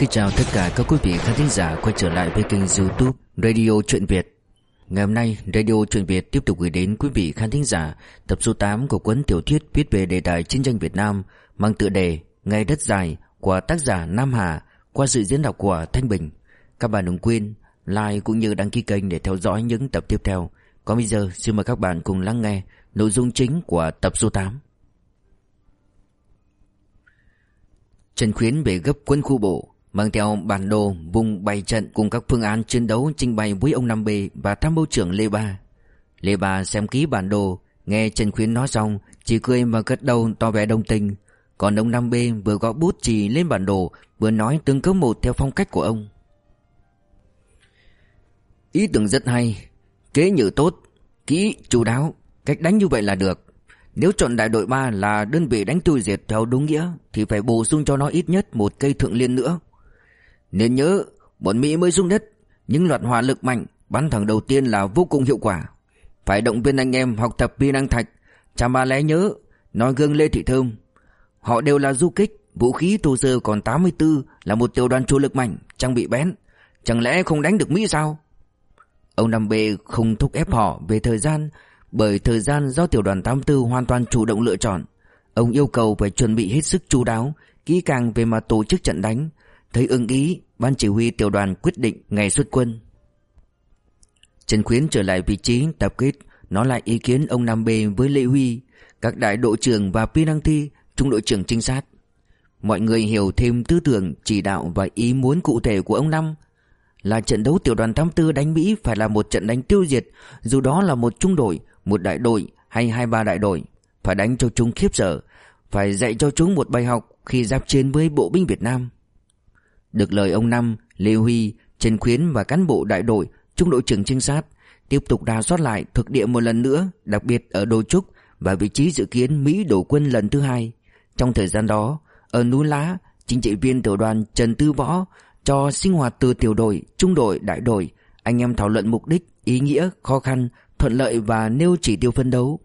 kính chào tất cả các quý vị khán thính giả quay trở lại với kênh youtube Radio Chuyện Việt. Ngày hôm nay, Radio Chuyện Việt tiếp tục gửi đến quý vị khán thính giả tập số 8 của cuốn tiểu thuyết viết về đề tài chiến tranh Việt Nam, mang tựa đề Ngày đất dài của tác giả Nam Hà qua sự diễn đọc của Thanh Bình. Các bạn đừng quên like cũng như đăng ký kênh để theo dõi những tập tiếp theo. Còn bây giờ, xin mời các bạn cùng lắng nghe nội dung chính của tập số 8 Trần Khuyến về gấp quân khu bộ mang theo bản đồ vùng bày trận cùng các phương án chiến đấu trình bày với ông Năm B và tham mưu trưởng Lê Ba. Lê Ba xem ký bản đồ, nghe Trần Khuyến nói xong, chỉ cười và gật đầu tỏ vẻ đồng tình. Còn ông Năm B vừa gõ bút chì lên bản đồ, vừa nói từng câu một theo phong cách của ông. Ý tưởng rất hay, kế nhự tốt, kỹ, chú đáo, cách đánh như vậy là được. Nếu chọn đại đội 3 là đơn vị đánh tiêu diệt theo đúng nghĩa Thì phải bổ sung cho nó ít nhất một cây thượng liên nữa nên nhớ, Bọn Mỹ mới dung đất. Những loạt hỏa lực mạnh Bắn thẳng đầu tiên là vô cùng hiệu quả. Phải động viên anh em học tập pin năng thạch. Cha ba lẽ nhớ Nói gương Lê Thị Thơm. Họ đều là du kích, Vũ khí thô sơ còn 84 Là một tiểu đoàn chủ lực mạnh, Trang bị bén. Chẳng lẽ không đánh được Mỹ sao? Ông Nam B không thúc ép họ về thời gian, bởi thời gian do tiểu đoàn 84 hoàn toàn chủ động lựa chọn. Ông yêu cầu phải chuẩn bị hết sức chú đáo, Kỹ càng về mặt tổ chức trận đánh. Thấy ưng ý Ban chỉ huy tiểu đoàn quyết định ngày xuất quân. Trần Khuyến trở lại vị trí tập kết nó lại ý kiến ông Nam B với Lê Huy Các đại đội trưởng và Pi Thi Trung đội trưởng trinh sát. Mọi người hiểu thêm tư tưởng chỉ đạo và ý muốn cụ thể của ông Năm. Là trận đấu tiểu đoàn 84 đánh Mỹ phải là một trận đánh tiêu diệt Dù đó là một trung đội một đại đội hay hai ba đại đội, phải đánh cho chúng khiếp sợ, phải dạy cho chúng một bài học khi giáp chiến với bộ binh Việt Nam. Được lời ông Năm, Lê Huy, Trần Khuyến và cán bộ đại đội, trung đội trưởng trinh sát tiếp tục đào soát lại thực địa một lần nữa, đặc biệt ở Đô Trúc và vị trí dự kiến Mỹ đổ quân lần thứ hai. Trong thời gian đó, ở núi Lá, chính trị viên tiểu đoàn Trần Tư Võ cho sinh hoạt từ tiểu đội, trung đội, đại đội, anh em thảo luận mục đích, ý nghĩa, khó khăn thuận lợi và nêu chỉ tiêu phân đấu.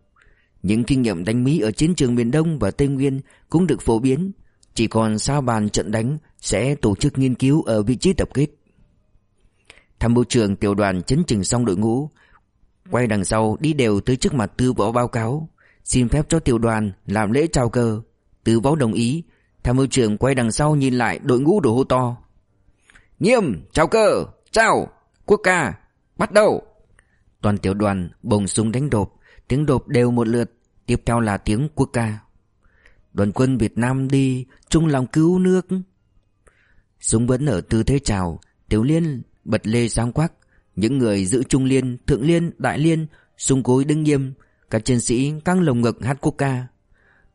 Những kinh nghiệm đánh Mỹ ở chiến trường miền Đông và Tây Nguyên cũng được phổ biến, chỉ còn sao bàn trận đánh sẽ tổ chức nghiên cứu ở vị trí tập kết. Tham mưu trưởng tiểu đoàn chấn chỉnh xong đội ngũ, quay đằng sau đi đều tới trước mặt tư võ báo cáo, xin phép cho tiểu đoàn làm lễ chào cờ. Tư võ đồng ý, tham mưu trưởng quay đằng sau nhìn lại đội ngũ đổ hô to. Nghiêm, chào cờ, chào, quốc ca, bắt đầu. Toàn tiểu đoàn bồng súng đánh đột Tiếng đột đều một lượt Tiếp theo là tiếng quốc ca Đoàn quân Việt Nam đi chung lòng cứu nước Súng vẫn ở tư thế chào Tiểu liên bật lê sáng quắc. Những người giữ trung liên, thượng liên, đại liên Súng cối đứng nghiêm. Các chiến sĩ căng lồng ngực hát quốc ca.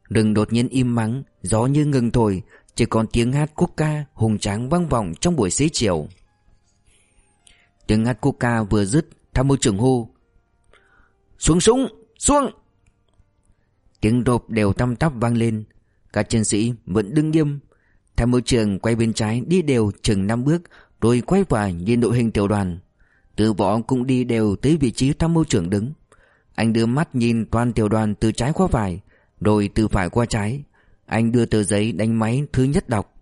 Rừng đột nhiên im mắng Gió như ngừng thổi. Chỉ còn tiếng hát quốc ca hùng tráng vang vọng trong buổi xế chiều. Tiếng hát quốc ca vừa dứt Tham mưu trưởng hô Xuống súng Xuống! Tiếng rộp đều tăm tắp vang lên. Các chiến sĩ vẫn đứng nghiêm Tham mưu trưởng quay bên trái đi đều chừng năm bước Rồi quay vào nhìn đội hình tiểu đoàn. Từ võ cũng đi đều tới vị trí tham mưu trưởng đứng. Anh đưa mắt nhìn toàn tiểu đoàn từ trái qua phải Rồi từ phải qua trái. Anh đưa tờ giấy đánh máy thứ nhất đọc.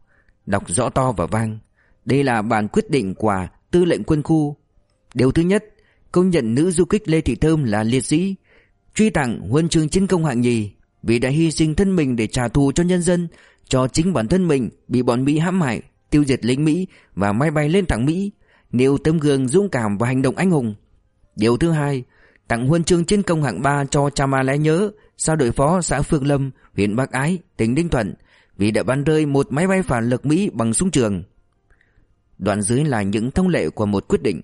Đọc rõ to và vang. Đây là bản quyết định của tư lệnh quân khu. Điều thứ nhất công nhận nữ du kích Lê Thị Thơm là liệt sĩ, truy tặng huân chương chiến công hạng nhì vì đã hy sinh thân mình để trả thù cho nhân dân, cho chính bản thân mình bị bọn Mỹ hãm hại, tiêu diệt lính Mỹ và máy bay lên thẳng Mỹ, nêu tấm gương dũng cảm và hành động anh hùng. Điều thứ hai, tặng huân chương chiến công hạng 3 cho cha ma lẽ nhớ, sao đội phó xã Phương Lâm, huyện Bắc Ái, tỉnh Ninh Thuận vì đã bắn rơi một máy bay phản lực Mỹ bằng súng trường. Đoạn dưới là những thông lệ của một quyết định.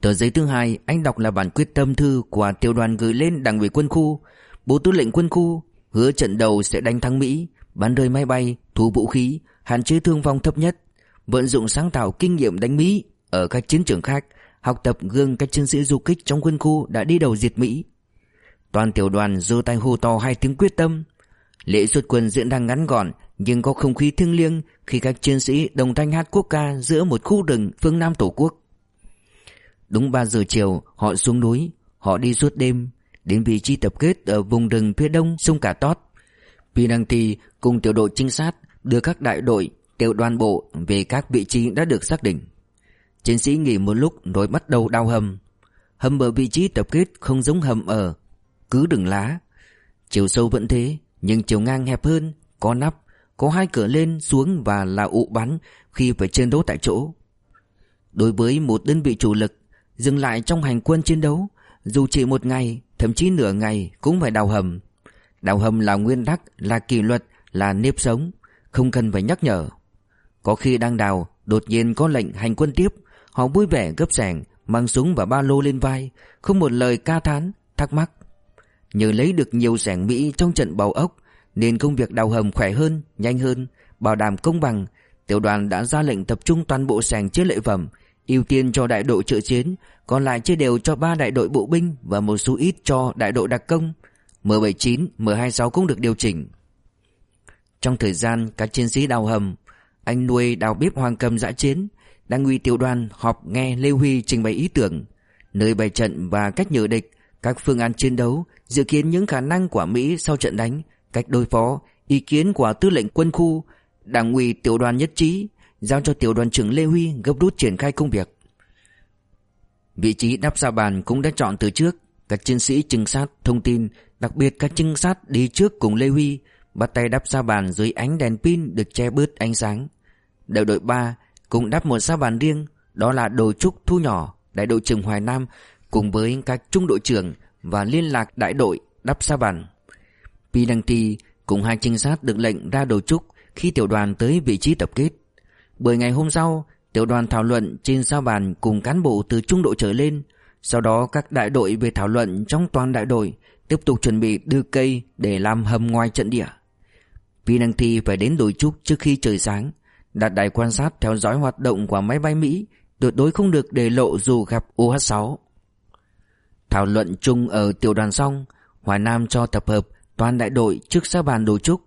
Tờ giấy thứ hai anh đọc là bản quyết tâm thư của tiểu đoàn gửi lên đảng ủy quân khu, bộ tư lệnh quân khu hứa trận đầu sẽ đánh thắng Mỹ, bắn rơi máy bay, thu vũ khí, hạn chế thương vong thấp nhất, vận dụng sáng tạo kinh nghiệm đánh Mỹ ở các chiến trường khác, học tập gương các chiến sĩ du kích trong quân khu đã đi đầu diệt Mỹ. Toàn tiểu đoàn giơ tay hô to hai tiếng quyết tâm. Lễ xuất quân diễn ra ngắn gọn nhưng có không khí thiêng liêng khi các chiến sĩ đồng thanh hát quốc ca giữa một khu rừng phương Nam Tổ quốc. Đúng 3 giờ chiều họ xuống núi Họ đi suốt đêm Đến vị trí tập kết ở vùng rừng phía đông sông Cả Tót Pinanti cùng tiểu đội trinh sát Đưa các đại đội, Tiểu đoàn bộ về các vị trí đã được xác định. Chiến sĩ nghỉ một lúc rồi bắt đầu đào hầm. Hầm ở vị trí tập kết không giống hầm ở, Cứ đừng lá. Chiều sâu vẫn thế, Nhưng chiều ngang hẹp hơn, Có nắp, Có hai cửa lên xuống và là ụ bắn Khi phải chiến đấu tại chỗ. Đối với một đơn vị chủ lực, Dừng lại trong hành quân chiến đấu, Dù chỉ một ngày, Thậm chí nửa ngày cũng phải đào hầm. Đào hầm là nguyên tắc Là kỷ luật Là nếp sống Không cần phải nhắc nhở. Có khi đang đào Đột nhiên có lệnh hành quân tiếp Họ vui vẻ gấp sẻng Mang súng và ba lô lên vai Không một lời ca thán Thắc mắc. Nhờ lấy được nhiều sẻng Mỹ trong trận bầu ốc Nên công việc đào hầm khỏe hơn Nhanh hơn Bảo đảm công bằng. Tiểu đoàn đã ra lệnh tập trung toàn bộ sẻng chế lệ phẩm ưu tiên cho đại đội trợ chiến, còn lại chia đều cho ba đại đội bộ binh và một số ít cho đại đội đặc công. M79, M26 cũng được điều chỉnh. Trong thời gian các chiến sĩ đào hầm, anh nuôi đào bếp hoàng cầm dã chiến, đang uy tiểu đoàn họp nghe Lê Huy trình bày ý tưởng, nơi bày trận và cách nhử địch, các phương án chiến đấu, dự kiến những khả năng của Mỹ sau trận đánh, cách đối phó, ý kiến của tư lệnh quân khu, đảng ủy tiểu đoàn nhất trí, giao cho tiểu đoàn trưởng Lê Huy gấp rút triển khai công việc. Vị trí đắp ra bàn cũng đã chọn từ trước, các chiến sĩ trinh sát thông tin, đặc biệt các trinh sát đi trước cùng Lê Huy, bắt tay đắp sa bàn dưới ánh đèn pin được che bớt ánh sáng. Đại đội 3 cũng đắp một sa bàn riêng, đó là đồ trúc thu nhỏ, đại đội trưởng Hoài Nam cùng với các trung đội trưởng và liên lạc đại đội đắp sa bàn. Pi Đăng Ti cùng hai trinh sát được lệnh ra đồ trúc khi tiểu đoàn tới vị trí tập kết. Bởi ngày hôm sau, tiểu đoàn thảo luận trên sa bàn cùng cán bộ từ trung đội trở lên. Sau đó các đại đội về thảo luận trong toàn đại đội, tiếp tục chuẩn bị đưa cây để làm hầm ngoài trận địa. Vì năng thi phải đến đồi trúc trước khi trời sáng, đặt đài quan sát theo dõi hoạt động của máy bay Mỹ, tuyệt đối không được để lộ dù gặp UH-6. Thảo luận chung ở tiểu đoàn xong, Hoài Nam cho tập hợp toàn đại đội trước xa bàn đồ trúc.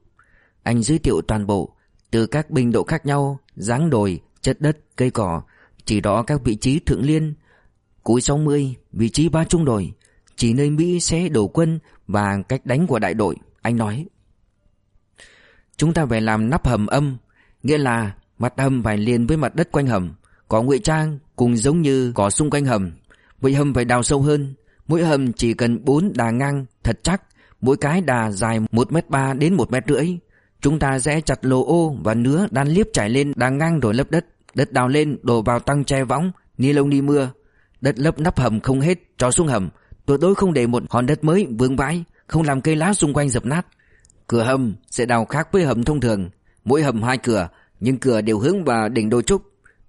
Anh giới thiệu toàn bộ, từ các binh độ khác nhau, dáng đồi, chất đất, cây cỏ, chỉ đó các vị trí thượng liên, cuối 60, vị trí ba trung đồi chỉ nơi Mỹ sẽ đổ quân và cách đánh của đại đội, anh nói. Chúng ta phải làm nắp hầm âm, nghĩa là mặt hầm phải liền với mặt đất quanh hầm, có ngụy trang cùng giống như có xung quanh hầm. Vậy hầm phải đào sâu hơn, mỗi hầm chỉ cần 4 đà ngang thật chắc, mỗi cái đà dài 1m3 đến 1 mét rưỡi. Chúng ta sẽ chặt lồ ô và nứa đan liếp trải lên đà ngang rồi lấp đất. Đất đào lên đổ vào tăng che võng, ni lông đi mưa. Đất lấp nắp hầm không hết, cho xuống hầm. Tuyệt đối không để một hòn đất mới vương vãi, không làm cây lá xung quanh dập nát. Cửa hầm sẽ đào khác với hầm thông thường. Mỗi hầm hai cửa, nhưng cửa đều hướng vào đỉnh đồi trúc.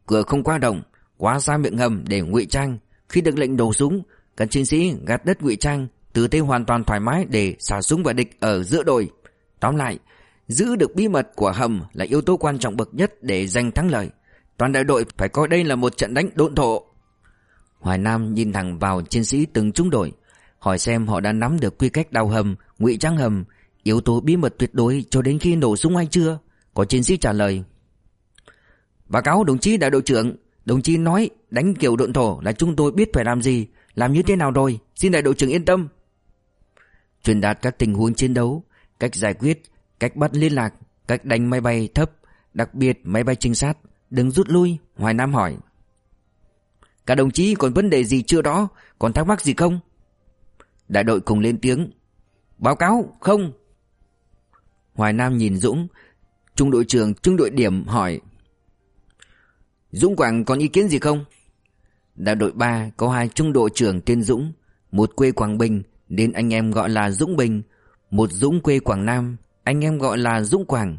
Cửa không qua động, quá xa miệng hầm để ngụy trang. Khi được lệnh đổ súng, các chiến sĩ gạt đất ngụy trang, từ thế hoàn toàn thoải mái để xả súng vào địch ở giữa đồi. Tóm lại, Giữ được bí mật của hầm là yếu tố quan trọng bậc nhất để giành thắng lợi. Toàn đại đội phải coi đây là một trận đánh độn thổ. Hoài Nam nhìn thẳng vào chiến sĩ từng trung đội, hỏi xem họ đã nắm được quy cách đào hầm, ngụy trang hầm, yếu tố bí mật tuyệt đối cho đến khi nổ súng hay chưa? Có chiến sĩ trả lời. Báo cáo đồng chí đại đội trưởng, đồng chí nói đánh kiểu độn thổ là chúng tôi biết phải làm gì, làm như thế nào rồi, xin đại đội trưởng yên tâm. Truyền đạt các tình huống chiến đấu, cách giải quyết, Cách bắt liên lạc Cách đánh máy bay thấp Đặc biệt máy bay trinh sát Đừng rút lui Hoài Nam hỏi Cả đồng chí còn vấn đề gì chưa đó? Còn thắc mắc gì không? Đại đội cùng lên tiếng. Báo cáo không. Hoài Nam nhìn Dũng. Trung đội trưởng trung đội điểm hỏi. Dũng Quảng còn ý kiến gì không? Đại đội 3 có hai trung đội trưởng tên Dũng. Một quê Quảng Bình Nên anh em gọi là Dũng Bình. Một Dũng quê Quảng Nam anh em gọi là Dũng Quảng.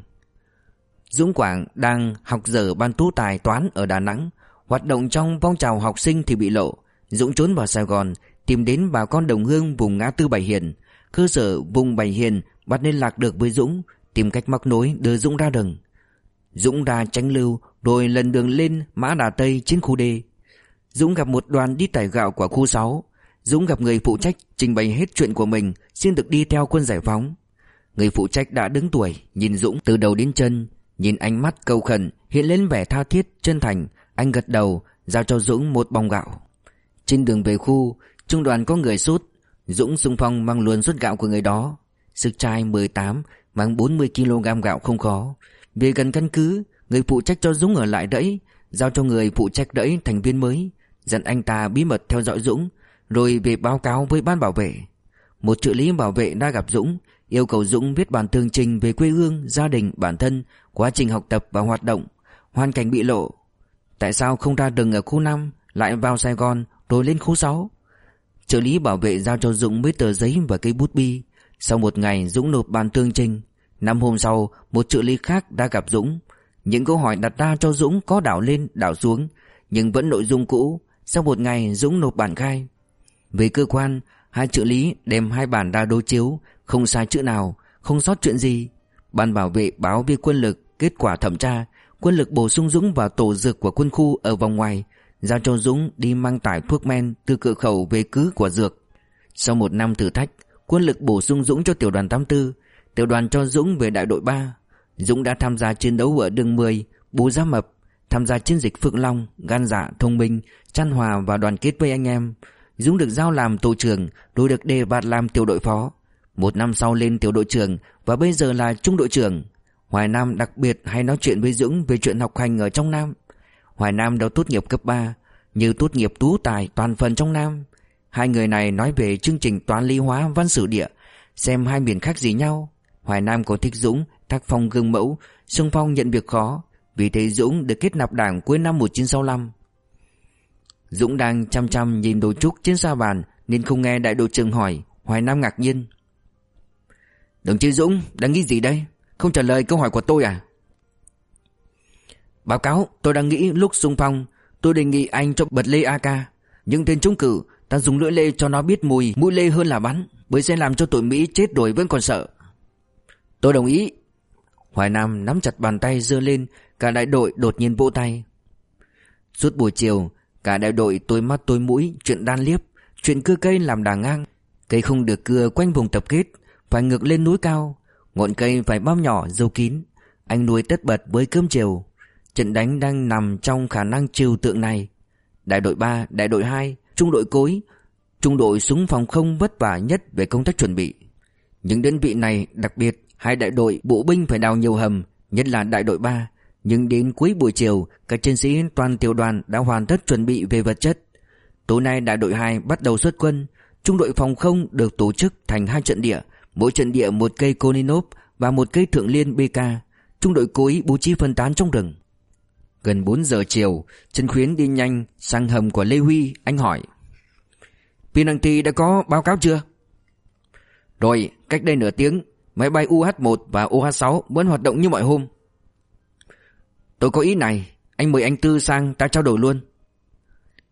Dũng Quảng đang học dở ban tú tài toán ở Đà Nẵng, hoạt động trong phong trào học sinh thì bị lộ. Dũng trốn vào Sài Gòn, tìm đến bà con đồng hương vùng ngã tư Bảy Hiền. Cơ sở vùng Bảy Hiền bắt liên lạc được với Dũng, tìm cách mắc nối đưa Dũng ra đường. Dũng ra tránh lưu rồi lần đường lên Mã Đà Tây trên khu D. Dũng gặp một đoàn đi tải gạo của khu 6. Dũng gặp người phụ trách trình bày hết chuyện của mình xin được đi theo quân giải phóng. Người phụ trách đã đứng tuổi Nhìn Dũng từ đầu đến chân Nhìn ánh mắt cầu khẩn Hiện lên vẻ tha thiết chân thành anh gật đầu Giao cho Dũng một bông gạo. Trên đường về khu Trung đoàn có người sút. Dũng xung phong mang luôn suất gạo của người đó. Sức trai 18 Mang 40kg gạo không khó. Về gần căn cứ Người phụ trách cho Dũng ở lại đẫy Giao cho người phụ trách đẫy thành viên mới Dặn anh ta bí mật theo dõi Dũng Rồi về báo cáo với ban bảo vệ. Một trợ lý bảo vệ đã gặp Dũng Yêu cầu Dũng viết bản tường trình về quê hương, gia đình, bản thân Quá trình học tập và hoạt động. Hoàn cảnh bị lộ Tại sao không ra rừng ở khu 5 Lại vào Sài Gòn, rồi lên khu 6 Trợ lý bảo vệ giao cho Dũng mấy tờ giấy và cây bút bi. Sau một ngày, Dũng nộp bản tương trình. Năm hôm sau, Một trợ lý khác đã gặp Dũng. Những câu hỏi đặt ra cho Dũng có đảo lên, đảo xuống, Nhưng vẫn nội dung cũ. Sau một ngày, Dũng nộp bản khai. Về cơ quan, Hai trợ lý đem hai bản ra đối chiếu, Không sai chữ nào, Không sót chuyện gì. Ban bảo vệ báo về quân lực, Kết quả thẩm tra Quân lực bổ sung Dũng vào tổ dược của quân khu ở vòng ngoài Giao cho Dũng đi mang tải thuốc men Từ cửa khẩu về cứ của dược. Sau một năm thử thách Quân lực bổ sung Dũng cho tiểu đoàn 84 Tiểu đoàn cho Dũng về đại đội 3 Dũng đã tham gia chiến đấu ở đường 10 Bố Gia Mập Tham gia chiến dịch Phượng Long Gan dạ, thông minh Chăn hòa và đoàn kết với anh em. Dũng được giao làm tổ trưởng Rồi được đề bạt làm tiểu đội phó. Một năm sau lên tiểu đội trưởng Và bây giờ là trung đội trưởng. Hoài Nam đặc biệt hay nói chuyện với Dũng Về chuyện học hành ở trong Nam. Hoài Nam đã tốt nghiệp cấp 3 Như tốt nghiệp tú tài toàn phần trong Nam. Hai người này nói về chương trình toán lý hóa văn sử địa, Xem hai miền khác gì nhau. Hoài Nam có thích Dũng Thác phong gương mẫu, Xung phong nhận việc khó. Vì thế Dũng được kết nạp đảng cuối năm 1965 Dũng đang chăm chăm nhìn đồ trúc trên sa bàn Nên không nghe đại đội trưởng hỏi. Hoài Nam ngạc nhiên. Đồng chí Dũng, đang nghĩ gì đây? Không trả lời câu hỏi của tôi à? Báo cáo, tôi đang nghĩ lúc xung phong, Tôi đề nghị anh cho bật lê AK Nhưng tên trúng cử, Ta dùng lưỡi lê cho nó biết mùi, Mũi lê hơn là bắn Bởi sẽ làm cho tụi Mỹ chết rồi vẫn còn sợ. Tôi đồng ý. Hoài Nam nắm chặt bàn tay dơ lên, Cả đại đội đột nhiên vỗ tay. Suốt buổi chiều, Cả đại đội tôi mắt tôi mũi, Chuyện đan liếp, Chuyện cưa cây làm đà ngang. Cây không được cưa quanh vùng tập kết, Phải ngược lên núi cao Ngọn cây phải bao nhỏ dâu kín. Anh nuôi tất bật với cơm chiều. Trận đánh đang nằm trong khả năng chiều tượng này. Đại đội 3, đại đội 2, trung đội cối Trung đội súng phòng không vất vả nhất về công tác chuẩn bị. Những đơn vị này đặc biệt Hai đại đội bộ binh phải đào nhiều hầm Nhất là đại đội 3 Nhưng đến cuối buổi chiều Các chiến sĩ toàn tiểu đoàn đã hoàn tất chuẩn bị về vật chất. Tối nay đại đội 2 bắt đầu xuất quân. Trung đội phòng không được tổ chức thành hai trận địa. Mỗi trận địa một cây Koninov Và một cây thượng liên BK Trung đội cố ý bố trí phân tán trong rừng. Gần 4 giờ chiều Trần Khuyến đi nhanh sang hầm của Lê Huy Anh hỏi. Pinanti đã có báo cáo chưa? Rồi, cách đây nửa tiếng Máy bay UH-1 và UH-6 vẫn hoạt động như mọi hôm. Tôi có ý này Anh mời anh Tư sang ta trao đổi luôn.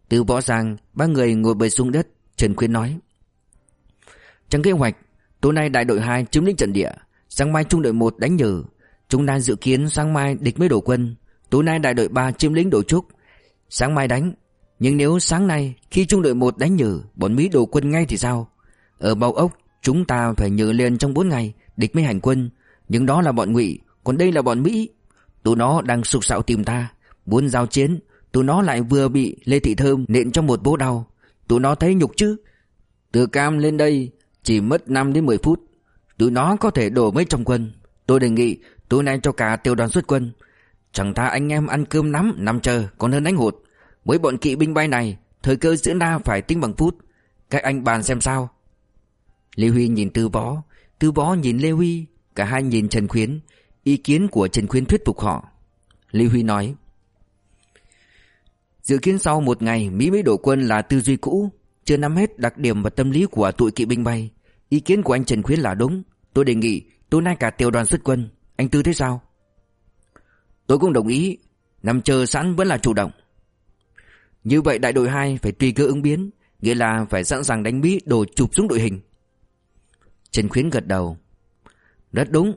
Tư võ sang Ba người ngồi bơi xuống đất Trần Khuyến nói. Trong kế hoạch Tối nay đại đội 2 chiếm lĩnh trận địa Sáng mai trung đội 1 đánh nhừ. Chúng ta dự kiến sáng mai địch mới đổ quân Tối nay đại đội 3 chiếm lĩnh đổ trúc Sáng mai đánh Nhưng nếu sáng nay khi trung đội 1 đánh nhừ, Bọn Mỹ đổ quân ngay thì sao? Ở bao ốc chúng ta phải nhừ liền trong 4 ngày Địch mới hành quân. Nhưng đó là bọn ngụy Còn đây là bọn Mỹ. Tụi nó đang sục sạo tìm ta Muốn giao chiến. Tụi nó lại vừa bị Lê Thị Thơm nện trong một bố đau. Tụi nó thấy nhục chứ? Từ Cam lên đây chỉ mất 5 đến 10 phút. Tụi nó có thể đổ mấy trong quân. Tôi đề nghị tối nay cho cả tiểu đoàn xuất quân. Chẳng tha anh em ăn cơm nắm nằm chờ còn hơn đánh hụt. Với bọn kỵ binh bay này Thời cơ diễn ra phải tính bằng phút. Các anh bàn xem sao. Lê Huy nhìn Tư Bó, Tư Bó nhìn Lê Huy Cả hai nhìn Trần Khuyến. Ý kiến của Trần Khuyến thuyết phục họ. Lê Huy nói Dự kiến sau một ngày Mỹ mới đổ quân là tư duy cũ Chưa nắm hết đặc điểm và tâm lý của tụi kỵ binh bay. Ý kiến của anh Trần Khuyến là đúng. Tôi đề nghị, tối nay cả tiểu đoàn xuất quân. Anh Tư thế sao? Tôi cũng đồng ý. Nằm chờ sẵn vẫn là chủ động. Như vậy đại đội 2 phải tùy cơ ứng biến, Nghĩa là phải sẵn sàng đánh Mỹ đồ chụp xuống đội hình. Trần Khuyến gật đầu. Rất đúng.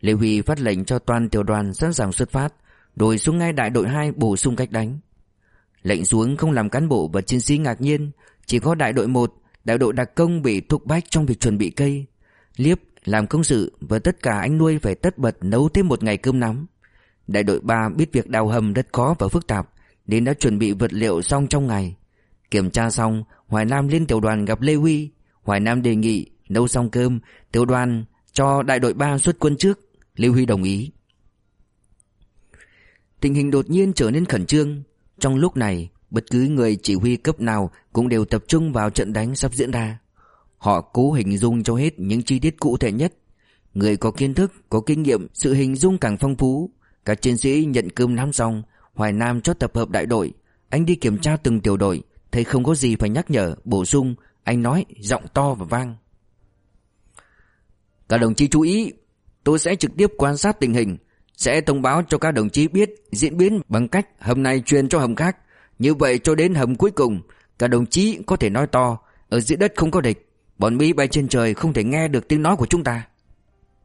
Lê Huy phát lệnh cho toàn tiểu đoàn sẵn sàng xuất phát đổi xuống ngay đại đội 2 bổ sung cách đánh. Lệnh xuống không làm cán bộ và chiến sĩ ngạc nhiên, Chỉ có đại đội 1 Đại đội đặc công bị thúc bách trong việc chuẩn bị cây. Liếp làm công sự Và tất cả anh nuôi phải tất bật nấu thêm một ngày cơm nắm. Đại đội 3 biết việc đào hầm rất khó và phức tạp, Nên đã chuẩn bị vật liệu xong trong ngày. Kiểm tra xong, Hoài Nam lên tiểu đoàn gặp Lê Huy. Hoài Nam đề nghị nấu xong cơm, Tiểu đoàn cho đại đội 3 xuất quân trước. Lê Huy đồng ý. Tình hình đột nhiên trở nên khẩn trương. Trong lúc này Bất cứ người chỉ huy cấp nào Cũng đều tập trung vào trận đánh sắp diễn ra. Họ cố hình dung cho hết những chi tiết cụ thể nhất. Người có kiến thức, có kinh nghiệm Sự hình dung càng phong phú. Các chiến sĩ nhận cơm nắm xong Hoài Nam cho tập hợp đại đội. Anh đi kiểm tra từng tiểu đội Thấy không có gì phải nhắc nhở, bổ sung. Anh nói giọng to và vang. Các đồng chí chú ý Tôi sẽ trực tiếp quan sát tình hình Sẽ thông báo cho các đồng chí biết Diễn biến bằng cách hầm này truyền cho hầm khác. Như vậy cho đến hầm cuối cùng, cả đồng chí có thể nói to, Ở dưới đất không có địch, Bọn Mỹ bay trên trời không thể nghe được tiếng nói của chúng ta.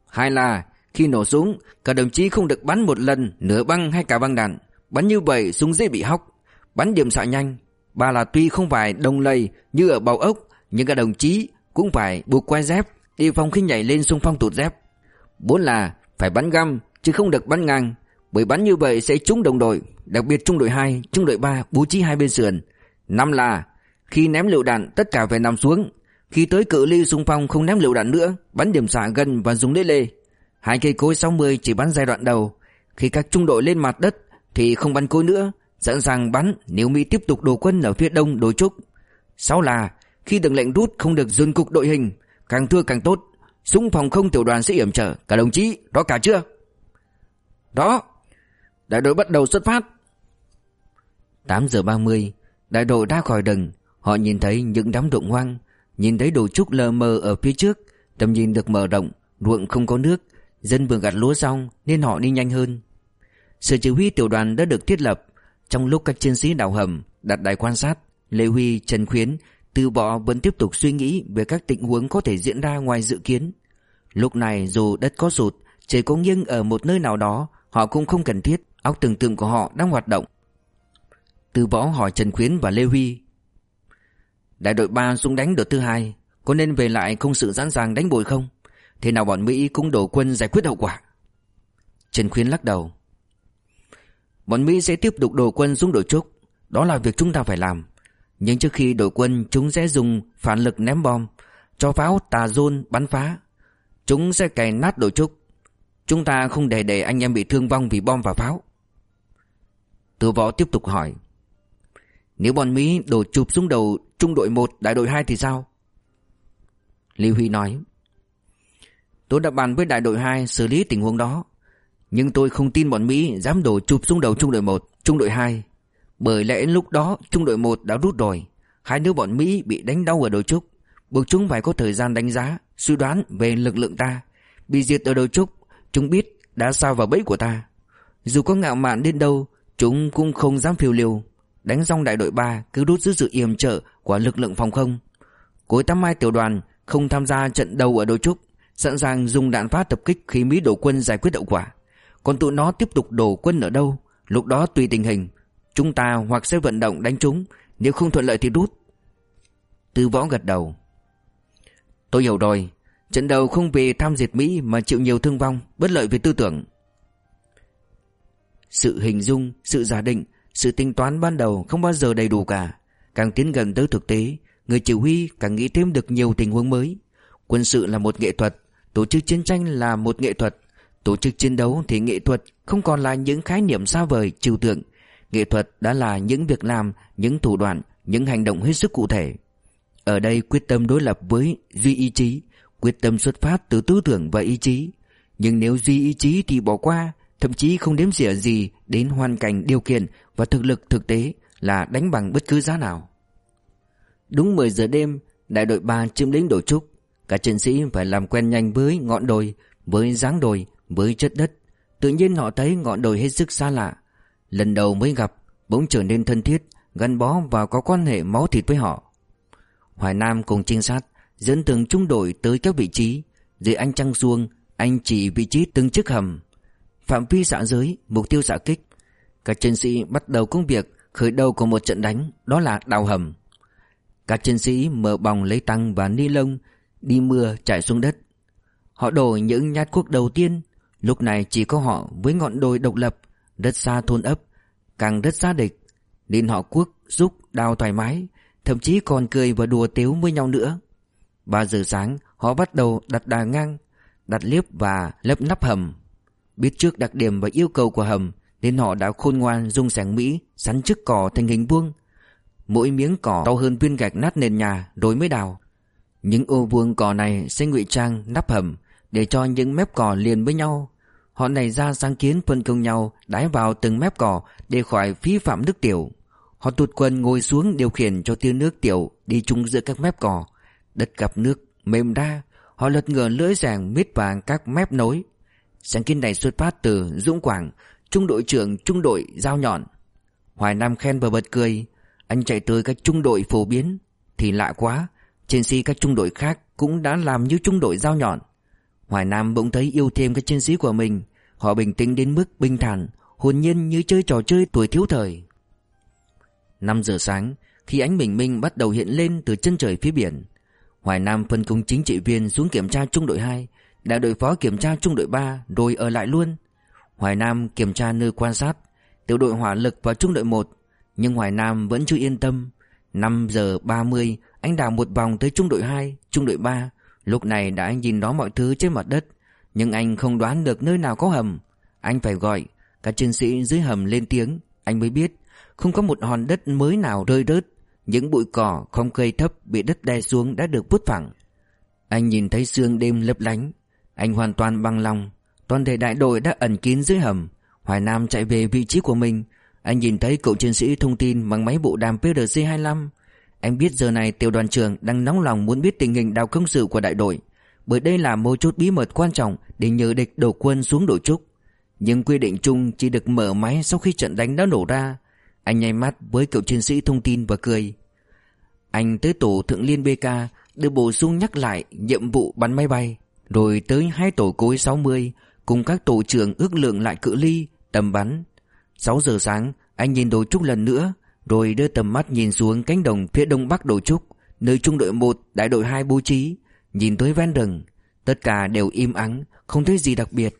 Hai là, Khi nổ súng, cả đồng chí không được bắn một lần Nửa băng hay cả băng đạn. Bắn như vậy súng dễ bị hóc, Bắn điểm xạ nhanh. Ba là tuy không phải đồng lầy như ở bầu ốc, Nhưng cả đồng chí cũng phải buộc quai dép Đi phòng khi nhảy lên xung phong tụt dép. Bốn là phải bắn găm, Chứ không được bắn ngang. Bởi bắn như vậy sẽ trúng đồng đội Đặc biệt trung đội 2, trung đội 3 bố trí hai bên sườn. Năm là Khi ném lựu đạn tất cả phải nằm xuống Khi tới cự ly xung phong không ném lựu đạn nữa Bắn điểm xạ gần và dùng lê lê. Hai cây cối 60 chỉ bắn giai đoạn đầu. Khi các trung đội lên mặt đất Thì không bắn cối nữa Sẵn sàng bắn nếu Mỹ tiếp tục đổ quân ở phía đông đối trúc. Sáu là Khi được lệnh rút không được dừng cục đội hình Càng thưa càng tốt. Súng phòng không tiểu đoàn sẽ yểm trở. Cả đồng chí đó cả chưa? Đó Đại đội bắt đầu xuất phát. 8 giờ 30 Đại đội ra khỏi rừng Họ nhìn thấy những đám ruộng hoang Nhìn thấy đồ trúc lờ mờ ở phía trước. Tầm nhìn được mở rộng Ruộng không có nước. Dân vừa gặt lúa xong Nên họ đi nhanh hơn. Sự chỉ huy tiểu đoàn đã được thiết lập. Trong lúc các chiến sĩ đào hầm Đặt đài quan sát Lê Huy, Trần Khuyến Từ bỏ vẫn tiếp tục suy nghĩ Về các tình huống có thể diễn ra ngoài dự kiến. Lúc này dù đất có sụt Trời có nghiêng ở một nơi nào đó Họ cũng không cần thiết Óc tưởng tượng của họ đang hoạt động. Từ võ hỏi Trần Khuyến và Lê Huy, Đại đội 3 xuống đánh đợt thứ hai, Có nên về lại không sự sẵn sàng đánh bồi không? Thế nào bọn Mỹ cũng đổ quân giải quyết hậu quả. Trần Khuyến lắc đầu, Bọn Mỹ sẽ tiếp tục đổ quân xuống đội trúc Đó là việc chúng ta phải làm. Nhưng trước khi đổ quân, Chúng sẽ dùng phản lực ném bom, Cho pháo tà dôn bắn phá. Chúng sẽ cày nát đội trúc Chúng ta không để để anh em bị thương vong vì bom và pháo. Từ võ tiếp tục hỏi Nếu bọn Mỹ đổ chụp xuống đầu trung đội 1 đại đội 2 thì sao? Lý Huy nói Tôi đã bàn với đại đội 2 xử lý tình huống đó Nhưng tôi không tin bọn Mỹ dám đổ chụp xuống đầu trung đội 1, trung đội 2 Bởi lẽ lúc đó trung đội 1 đã rút rồi Hai đứa bọn Mỹ bị đánh đau ở đầu trúc. Buộc chúng phải có thời gian đánh giá Suy đoán về lực lượng ta Bị diệt ở đầu trúc. Chúng biết đã sao vào bẫy của ta. Dù có ngạo mạn đến đâu, Chúng cũng không dám phiêu liều Đánh xong đại đội 3 cứ đốt giữ sự yểm trợ Của lực lượng phòng không. Cuối tám mai tiểu đoàn không tham gia trận đầu ở đội trúc, Sẵn sàng dùng đạn phát tập kích Khi Mỹ đổ quân giải quyết hậu quả. Còn tụi nó tiếp tục đổ quân ở đâu, Lúc đó tùy tình hình, Chúng ta hoặc sẽ vận động đánh chúng Nếu không thuận lợi thì rút. Tư võ gật đầu. Tôi hiểu rồi. Trận đầu không vì tham diệt Mỹ mà chịu nhiều thương vong, bất lợi về tư tưởng. Sự hình dung, sự giả định, sự tính toán ban đầu không bao giờ đầy đủ cả. Càng tiến gần tới thực tế, người chỉ huy càng nghĩ thêm được nhiều tình huống mới. Quân sự là một nghệ thuật, tổ chức chiến tranh là một nghệ thuật. Tổ chức chiến đấu thì nghệ thuật không còn là những khái niệm xa vời, trừu tượng. Nghệ thuật đã là những việc làm, những thủ đoạn, những hành động hết sức cụ thể. Ở đây quyết tâm đối lập với duy ý chí, Quyết tâm xuất phát từ tư tưởng và ý chí Nhưng nếu duy ý chí thì bỏ qua Thậm chí không đếm xỉa gì đến hoàn cảnh điều kiện và thực lực thực tế là đánh bằng bất cứ giá nào. Đúng 10 giờ đêm, đại đội 3 chiếm lĩnh đổ trúc. Cả chiến sĩ phải làm quen nhanh với ngọn đồi, với dáng đồi, với chất đất. Tự nhiên họ thấy ngọn đồi hết sức xa lạ. Lần đầu mới gặp, bỗng trở nên thân thiết, gắn bó và có quan hệ máu thịt với họ. Hoài Nam cùng trinh sát dẫn từng trung đội tới các vị trí. Dưới anh trăng xuông, anh chỉ vị trí từng chiếc hầm. Phạm vi xạ giới, mục tiêu xạ kích. Các chiến sĩ bắt đầu công việc khởi đầu của một trận đánh, đó là đào hầm. Các chiến sĩ mở bòng lấy tăng và ni lông, đi mưa chạy xuống đất. Họ đổ những nhát cuốc đầu tiên, lúc này chỉ có họ với ngọn đồi độc lập, đất xa thôn ấp, càng đất xa địch. Nên họ cuốc, giúp, đào thoải mái, thậm chí còn cười và đùa tếu với nhau nữa. 3 giờ sáng, họ bắt đầu đặt đà ngang, Đặt liếp và lấp nắp hầm. Biết trước đặc điểm và yêu cầu của hầm, Nên họ đã khôn ngoan dùng sẻng Mỹ Sắn trước cỏ thành hình vuông. Mỗi miếng cỏ to hơn viên gạch nát nền nhà Rồi mới đào. Những ô vuông cỏ này sẽ ngụy trang, nắp hầm Để cho những mép cỏ liền với nhau. Họ này ra sáng kiến phân công nhau Đái vào từng mép cỏ Để khỏi phí phạm nước tiểu. Họ tụt quần ngồi xuống điều khiển cho tia nước tiểu Đi chung giữa các mép cỏ Đất gặp nước, mềm đa, Họ lật ngửa lưỡi ràng mít vàng các mép nối. Sáng kiến này xuất phát từ Dũng Quảng, Trung đội trưởng trung đội giao nhọn. Hoài Nam khen và bật cười, Anh chạy tới các trung đội phổ biến, Thì lạ quá Trên si các trung đội khác cũng đã làm như trung đội giao nhọn. Hoài Nam bỗng thấy yêu thêm các chiến sĩ của mình, Họ bình tĩnh đến mức bình thản, Hồn nhiên như chơi trò chơi tuổi thiếu thời. 5 giờ sáng, Khi ánh bình minh bắt đầu hiện lên từ chân trời phía biển Hoài Nam phân công chính trị viên xuống kiểm tra trung đội 2 Đại đội phó kiểm tra trung đội 3 Rồi ở lại luôn. Hoài Nam kiểm tra nơi quan sát, Tiểu đội hỏa lực vào trung đội 1 Nhưng Hoài Nam vẫn chưa yên tâm. 5 giờ 30 Anh đào một vòng tới trung đội 2 Trung đội 3 Lúc này đã nhìn rõ mọi thứ trên mặt đất, Nhưng anh không đoán được nơi nào có hầm. Anh phải gọi, Các chiến sĩ dưới hầm lên tiếng, Anh mới biết, Không có một hòn đất mới nào rơi rớt. Những bụi cỏ không cây thấp Bị đất đè xuống đã được vút phẳng. Anh nhìn thấy sương đêm lấp lánh. Anh hoàn toàn bằng lòng. Toàn thể đại đội đã ẩn kín dưới hầm. Hoài Nam chạy về vị trí của mình. Anh nhìn thấy cậu chiến sĩ thông tin bằng máy bộ đàm PRC-25 Anh biết giờ này tiểu đoàn trưởng đang nóng lòng muốn biết tình hình đào công sự của đại đội, Bởi đây là mấu chốt bí mật quan trọng để nhờ địch đổ quân xuống đội trúc. Nhưng quy định chung chỉ được mở máy sau khi trận đánh đã nổ ra. Anh nháy mắt với cậu chiến sĩ thông tin và cười Anh tới tổ thượng liên BK đưa bổ sung nhắc lại nhiệm vụ bắn máy bay Rồi tới hai tổ cối 60 cùng các tổ trưởng ước lượng lại cự ly, tầm bắn. 6 giờ sáng, anh nhìn đồ trúc lần nữa, rồi đưa tầm mắt nhìn xuống cánh đồng phía đông bắc đồ trúc, nơi trung đội 1, đại đội 2 bố trí, nhìn tới ven rừng. Tất cả đều im ắng, không thấy gì đặc biệt.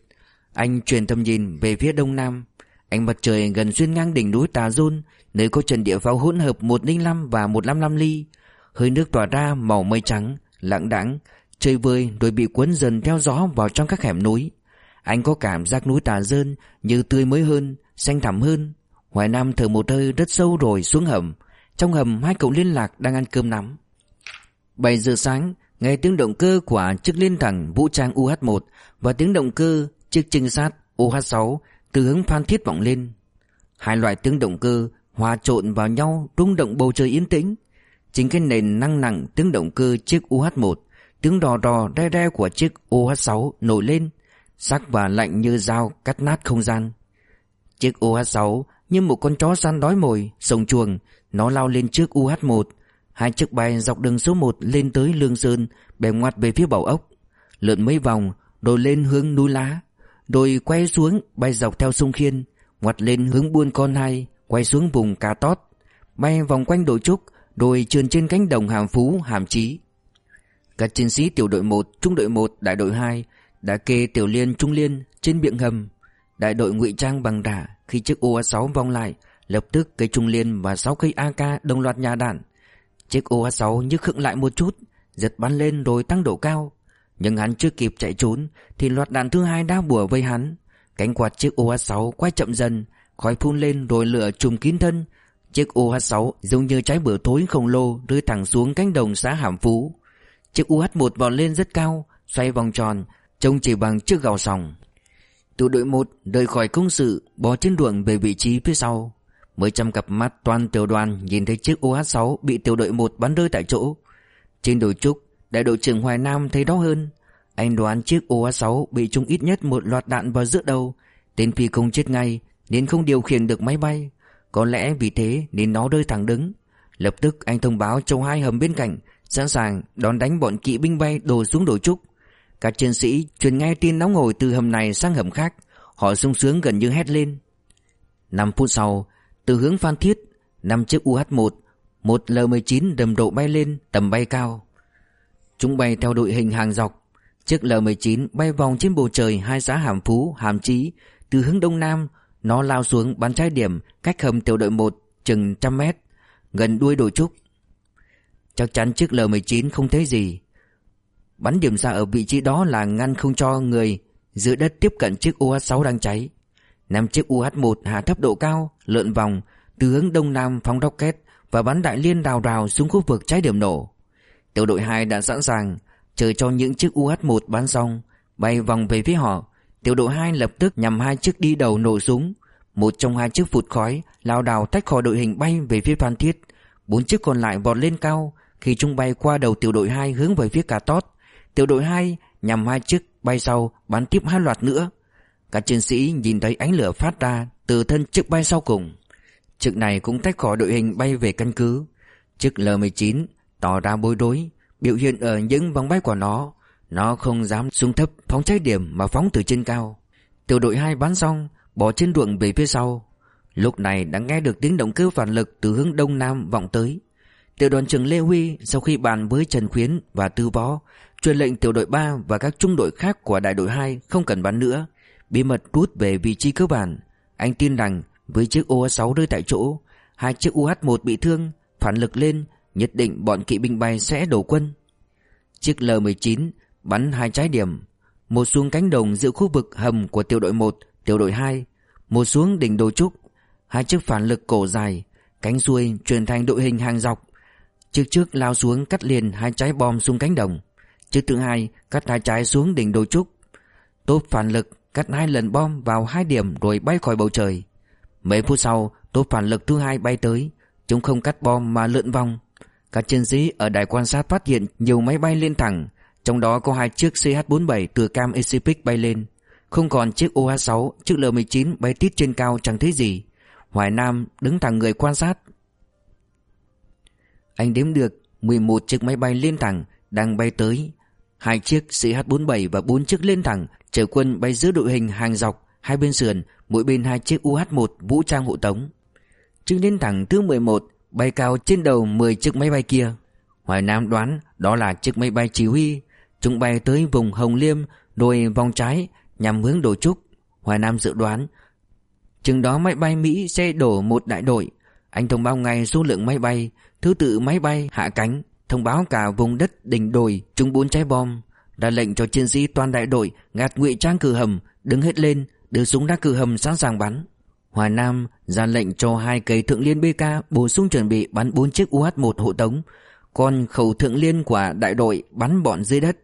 Anh truyền tầm nhìn về phía đông nam. Ánh mặt trời gần xuyên ngang đỉnh núi Tà Dôn, nơi có trần địa pháo hỗn hợp 105 và 155 ly. Hơi nước tỏa ra màu mây trắng, lặng đãng, chơi vơi rồi bị cuốn dần theo gió vào trong các hẻm núi. Anh có cảm giác núi Tà Dơn như tươi mới hơn, xanh thẳm hơn. Hoài Nam thở một hơi rất sâu rồi xuống hầm. Trong hầm hai cậu liên lạc đang ăn cơm nắm. 7 giờ sáng, nghe tiếng động cơ của chiếc liên thẳng vũ trang UH-1 và tiếng động cơ chiếc trinh sát UH-6 từ hướng Phan Thiết vọng lên. Hai loại tiếng động cơ hòa trộn vào nhau rung động bầu trời yên tĩnh. Chính cái nền năng nặng tiếng động cơ chiếc UH-1, tiếng đò đò re re của chiếc UH-6 nổi lên sắc và lạnh như dao cắt nát không gian. Chiếc UH-6 như một con chó săn đói mồi, sồng chuồng, nó lao lên trước UH-1. Hai chiếc bay dọc đường số 1 lên tới Lương Sơn, bè ngoặt về phía bảo ốc. Lượn mấy vòng, rồi lên hướng núi lá. Rồi quay xuống, bay dọc theo sông Khiên, ngoặt lên hướng buôn con hai, quay xuống vùng Cà Tót. Bay vòng quanh đội trúc, rồi trườn trên cánh đồng hàm phú, hàm trí Các chiến sĩ tiểu đội 1, trung đội 1, đại đội 2 đã kê tiểu liên trung liên trên miệng hầm. Đại đội ngụy trang bằng đả khi chiếc UA6 vong lại lập tức cây trung liên và 6 cây AK đồng loạt nhà đạn. Chiếc UA6 như khựng lại một chút giật bắn lên rồi tăng độ cao nhưng hắn chưa kịp chạy trốn, thì loạt đạn thứ hai đã bùa vây hắn. Cánh quạt chiếc OH6 quay chậm dần, khói phun lên rồi lửa trùm kín thân. Chiếc OH6 giống như trái bữa thối khổng lồ rơi thẳng xuống cánh đồng xã Hàm Phú. Chiếc UH1 vọt lên rất cao, xoay vòng tròn, Trông chỉ bằng chiếc gào sòng. Tiểu đội 1 rời khỏi công sự, Bò trên ruộng về vị trí phía sau. Mới trăm cặp mắt toàn tiểu đoàn Nhìn thấy chiếc UH-6 bị tiểu đội 1 bắn rơi tại chỗ. Trên đồi trúc Đại đội trưởng Hoài Nam thấy đó hơn. Anh đoán chiếc OA-6 bị trúng ít nhất một loạt đạn vào giữa đầu. Tên phi công chết ngay, Nên không điều khiển được máy bay. Có lẽ vì thế nên nó rơi thẳng đứng. Lập tức anh thông báo cho hai hầm bên cạnh, Sẵn sàng đón đánh bọn kỵ binh bay đổ xuống đổ trúc. Các chiến sĩ truyền nghe tin nóng ngồi từ hầm này sang hầm khác. Họ sung sướng gần như hét lên. 5 phút sau, Từ hướng Phan Thiết, năm chiếc UH-1 Một L-19 đầm độ bay lên, tầm bay cao. Chúng bay theo đội hình hàng dọc Chiếc L-19 bay vòng trên bầu trời hai xã Hàm Phú, Hàm Chí Từ hướng Đông Nam Nó lao xuống bắn trái điểm Cách hầm tiểu đội 1 chừng trăm mét Gần đuôi đội trúc Chắc chắn chiếc L-19 không thấy gì Bắn điểm ra ở vị trí đó là ngăn không cho người giữa đất tiếp cận chiếc UH-6 đang cháy. năm chiếc UH-1 hạ thấp độ cao, lượn vòng từ hướng đông nam phóng rocket và bắn đại liên đào rào xuống khu vực trái điểm nổ. Tiểu đội 2 đã sẵn sàng, chờ cho những chiếc UH-1 bắn xong, bay vòng về phía họ. Tiểu đội 2 lập tức nhằm hai chiếc đi đầu nổ súng. Một trong hai chiếc phụt khói lao đảo tách khỏi đội hình bay về phía Phan Thiết. Bốn chiếc còn lại vọt lên cao khi chúng bay qua đầu tiểu đội 2 hướng về phía Cà Tót. Tiểu đội 2 nhằm hai chiếc bay sau bắn tiếp hai loạt nữa. Các chiến sĩ nhìn thấy ánh lửa phát ra từ thân chiếc bay sau cùng. Chiếc này cũng tách khỏi đội hình bay về căn cứ. Chiếc L-19 tỏ ra bối rối, biểu hiện ở những vòng bay của nó. Nó không dám xuống thấp phóng cháy điểm mà phóng từ trên cao. Tiểu đội hai bắn xong, bỏ trên ruộng về phía sau. Lúc này đã nghe được tiếng động cơ phản lực từ hướng đông nam vọng tới. Tiểu đoàn trưởng Lê Huy sau khi bàn với Trần Khuyến và Tư Võ, truyền lệnh tiểu đội ba và các trung đội khác của đại đội hai không cần bắn nữa, bí mật rút về vị trí cơ bản. Anh tin rằng với chiếc OH-6 rơi tại chỗ, hai chiếc UH-1 bị thương, phản lực lên, nhất định bọn kỵ binh bay sẽ đổ quân. Chiếc L-19 bắn hai trái điểm, một xuống cánh đồng giữa khu vực hầm của tiểu đội 1, tiểu đội 2, một xuống đỉnh đồi trúc, hai chiếc phản lực cổ dài, cánh xuôi chuyển thành đội hình hàng dọc. Chiếc trước lao xuống cắt liền hai trái bom xuống cánh đồng. Chiếc thứ hai cắt hai trái xuống đỉnh đồi trúc. Tốp phản lực cắt hai lần bom vào hai điểm rồi bay khỏi bầu trời. Mấy phút sau, tốp phản lực thứ hai bay tới, chúng không cắt bom mà lượn vòng. Các chiến sĩ ở đài quan sát phát hiện nhiều máy bay lên thẳng, trong đó có hai chiếc CH-47 từ Cam Pacific bay lên. Không còn chiếc OH-6, chiếc L-19 bay tít trên cao chẳng thấy gì. Hoài Nam đứng thẳng người quan sát. Anh đếm được 11 chiếc máy bay lên thẳng đang bay tới. Hai chiếc CH-47 và bốn chiếc lên thẳng chở quân bay giữa đội hình hàng dọc hai bên sườn, mỗi bên hai chiếc UH-1 vũ trang hộ tống. Chiếc lên thẳng thứ 11 bay cao trên đầu 10 chiếc máy bay kia. Hoài Nam đoán đó là chiếc máy bay chỉ huy. Chúng bay tới vùng Hồng Liêm rồi vòng trái nhằm hướng đổ trúc. Hoài Nam dự đoán chừng đó máy bay Mỹ sẽ đổ một đại đội. Anh thông báo ngay số lượng máy bay, thứ tự máy bay hạ cánh, thông báo cả vùng đất đỉnh đồi trúng bốn trái bom, ra lệnh cho chiến sĩ toàn đại đội gạt ngụy trang cử hầm, đứng hết lên, đưa súng ra cử hầm sẵn sàng bắn. Hoài Nam ra lệnh cho hai cây thượng liên BK bổ sung chuẩn bị bắn bốn chiếc UH-1 hộ tống, còn khẩu thượng liên của đại đội bắn bọn dưới đất.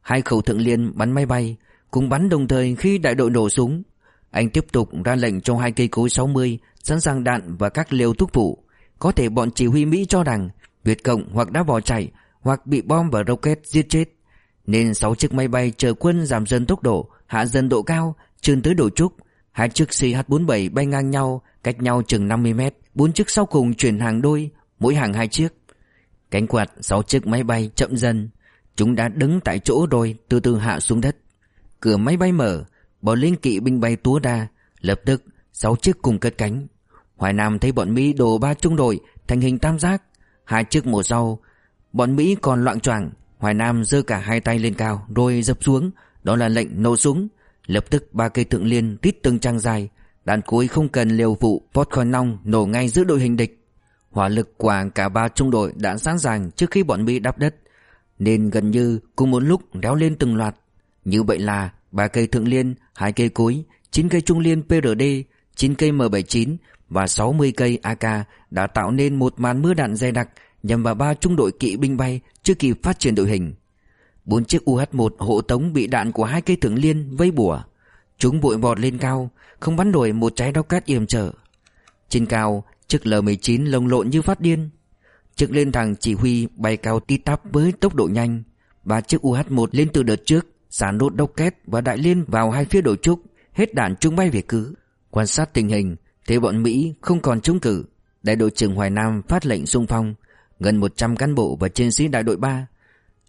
Hai khẩu thượng liên bắn máy bay, cùng bắn đồng thời khi đại đội nổ súng. Anh tiếp tục ra lệnh cho hai cây cối 60 sẵn sàng đạn và các liều thuốc phụ. Có thể bọn chỉ huy Mỹ cho rằng Việt Cộng hoặc đã bỏ chạy hoặc bị bom và rocket giết chết. Nên 6 chiếc máy bay chờ quân giảm dần tốc độ, hạ dần độ cao, trườn tới đổ trúc. Hai chiếc CH-47 bay ngang nhau, cách nhau chừng 50 mét. Bốn chiếc sau cùng chuyển hàng đôi, mỗi hàng hai chiếc. Cánh quạt sáu chiếc máy bay chậm dần. Chúng đã đứng tại chỗ rồi, từ từ hạ xuống đất. Cửa máy bay mở, bọn linh kỵ binh bay túa ra. Lập tức, sáu chiếc cùng cất cánh. Hoài Nam thấy bọn Mỹ đổ ba trung đội thành hình tam giác. Hai chiếc một sau, bọn Mỹ còn loạn choạng Hoài Nam giơ cả hai tay lên cao rồi dập xuống, đó là lệnh nổ súng. Lập tức ba cây thượng liên tít từng trang dài, đạn cuối không cần liều vụ vót khỏi nong nổ ngay giữa đội hình địch. Hỏa lực của cả ba trung đội đã sẵn sàng trước khi bọn Mỹ đắp đất, nên gần như cùng một lúc réo lên từng loạt. Như vậy là ba cây thượng liên, hai cây cối, chín cây trung liên PRD, chín cây M79 và 60 cây AK đã tạo nên một màn mưa đạn dày đặc nhằm vào ba trung đội kỵ binh bay chưa kịp phát triển đội hình. Bốn chiếc UH-1 hộ tống bị đạn của hai cây thượng liên vây bùa. Chúng bụi vọt lên cao, không bắn nổi một trái cát yểm trở. Trên cao, chiếc L-19 lồng lộn như phát điên. Chiếc lên thẳng chỉ huy bay cao tít tắp với tốc độ nhanh. Ba chiếc UH-1 lên từ đợt trước, xả nốt két và đại liên vào hai phía đội trúc, hết đạn chúng bay về cứ. Quan sát tình hình, thế bọn Mỹ không còn chống cử. Đại đội trưởng Hoài Nam phát lệnh xung phong, gần 100 cán bộ và chiến sĩ đại đội 3.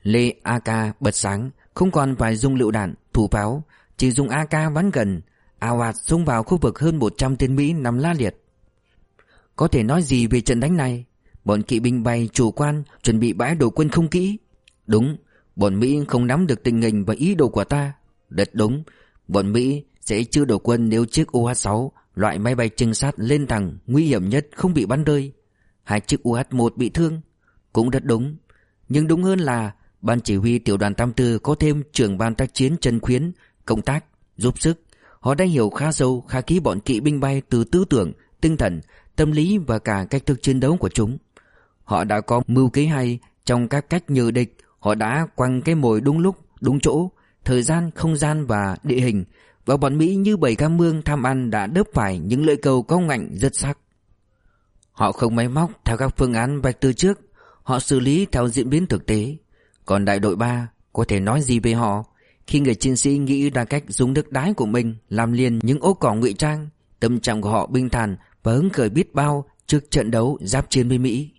Lê AK bật sáng, không còn phải dùng lựu đạn, thủ pháo, chỉ dùng AK bắn gần, ào ạt xông vào khu vực hơn 100 tên Mỹ nằm la liệt. Có thể nói gì về trận đánh này? Bọn kỵ binh bay chủ quan chuẩn bị bãi đổ quân không kỹ. Đúng, bọn Mỹ không nắm được tình hình và ý đồ của ta. Đất đúng, bọn Mỹ sẽ chưa đổ quân nếu chiếc UH-6 loại máy bay trinh sát lên thẳng nguy hiểm nhất không bị bắn rơi. Hai chiếc UH-1 bị thương Cũng rất đúng Nhưng đúng hơn là Ban chỉ huy tiểu đoàn 84 có thêm trưởng ban tác chiến Trần Khuyến Công tác, giúp sức Họ đã hiểu khá sâu khá kỹ bọn kỵ binh bay từ tư tưởng, tinh thần, tâm lý và cả cách thức chiến đấu của chúng. Họ đã có mưu kế hay trong các cách nhờ địch, họ đã quăng cái mồi đúng lúc, đúng chỗ, thời gian, không gian và địa hình và bọn Mỹ như bầy ca mương tham ăn đã đớp phải những lợi cầu có ngạnh rất sắc. Họ không máy móc theo các phương án vạch từ trước, họ xử lý theo diễn biến thực tế. Còn đại đội 3 có thể nói gì về họ khi người chiến sĩ nghĩ ra cách dùng nước đái của mình làm liền những ố cỏ ngụy trang, tâm trạng của họ bình thản và hứng khởi biết bao trước trận đấu giáp chiến với Mỹ.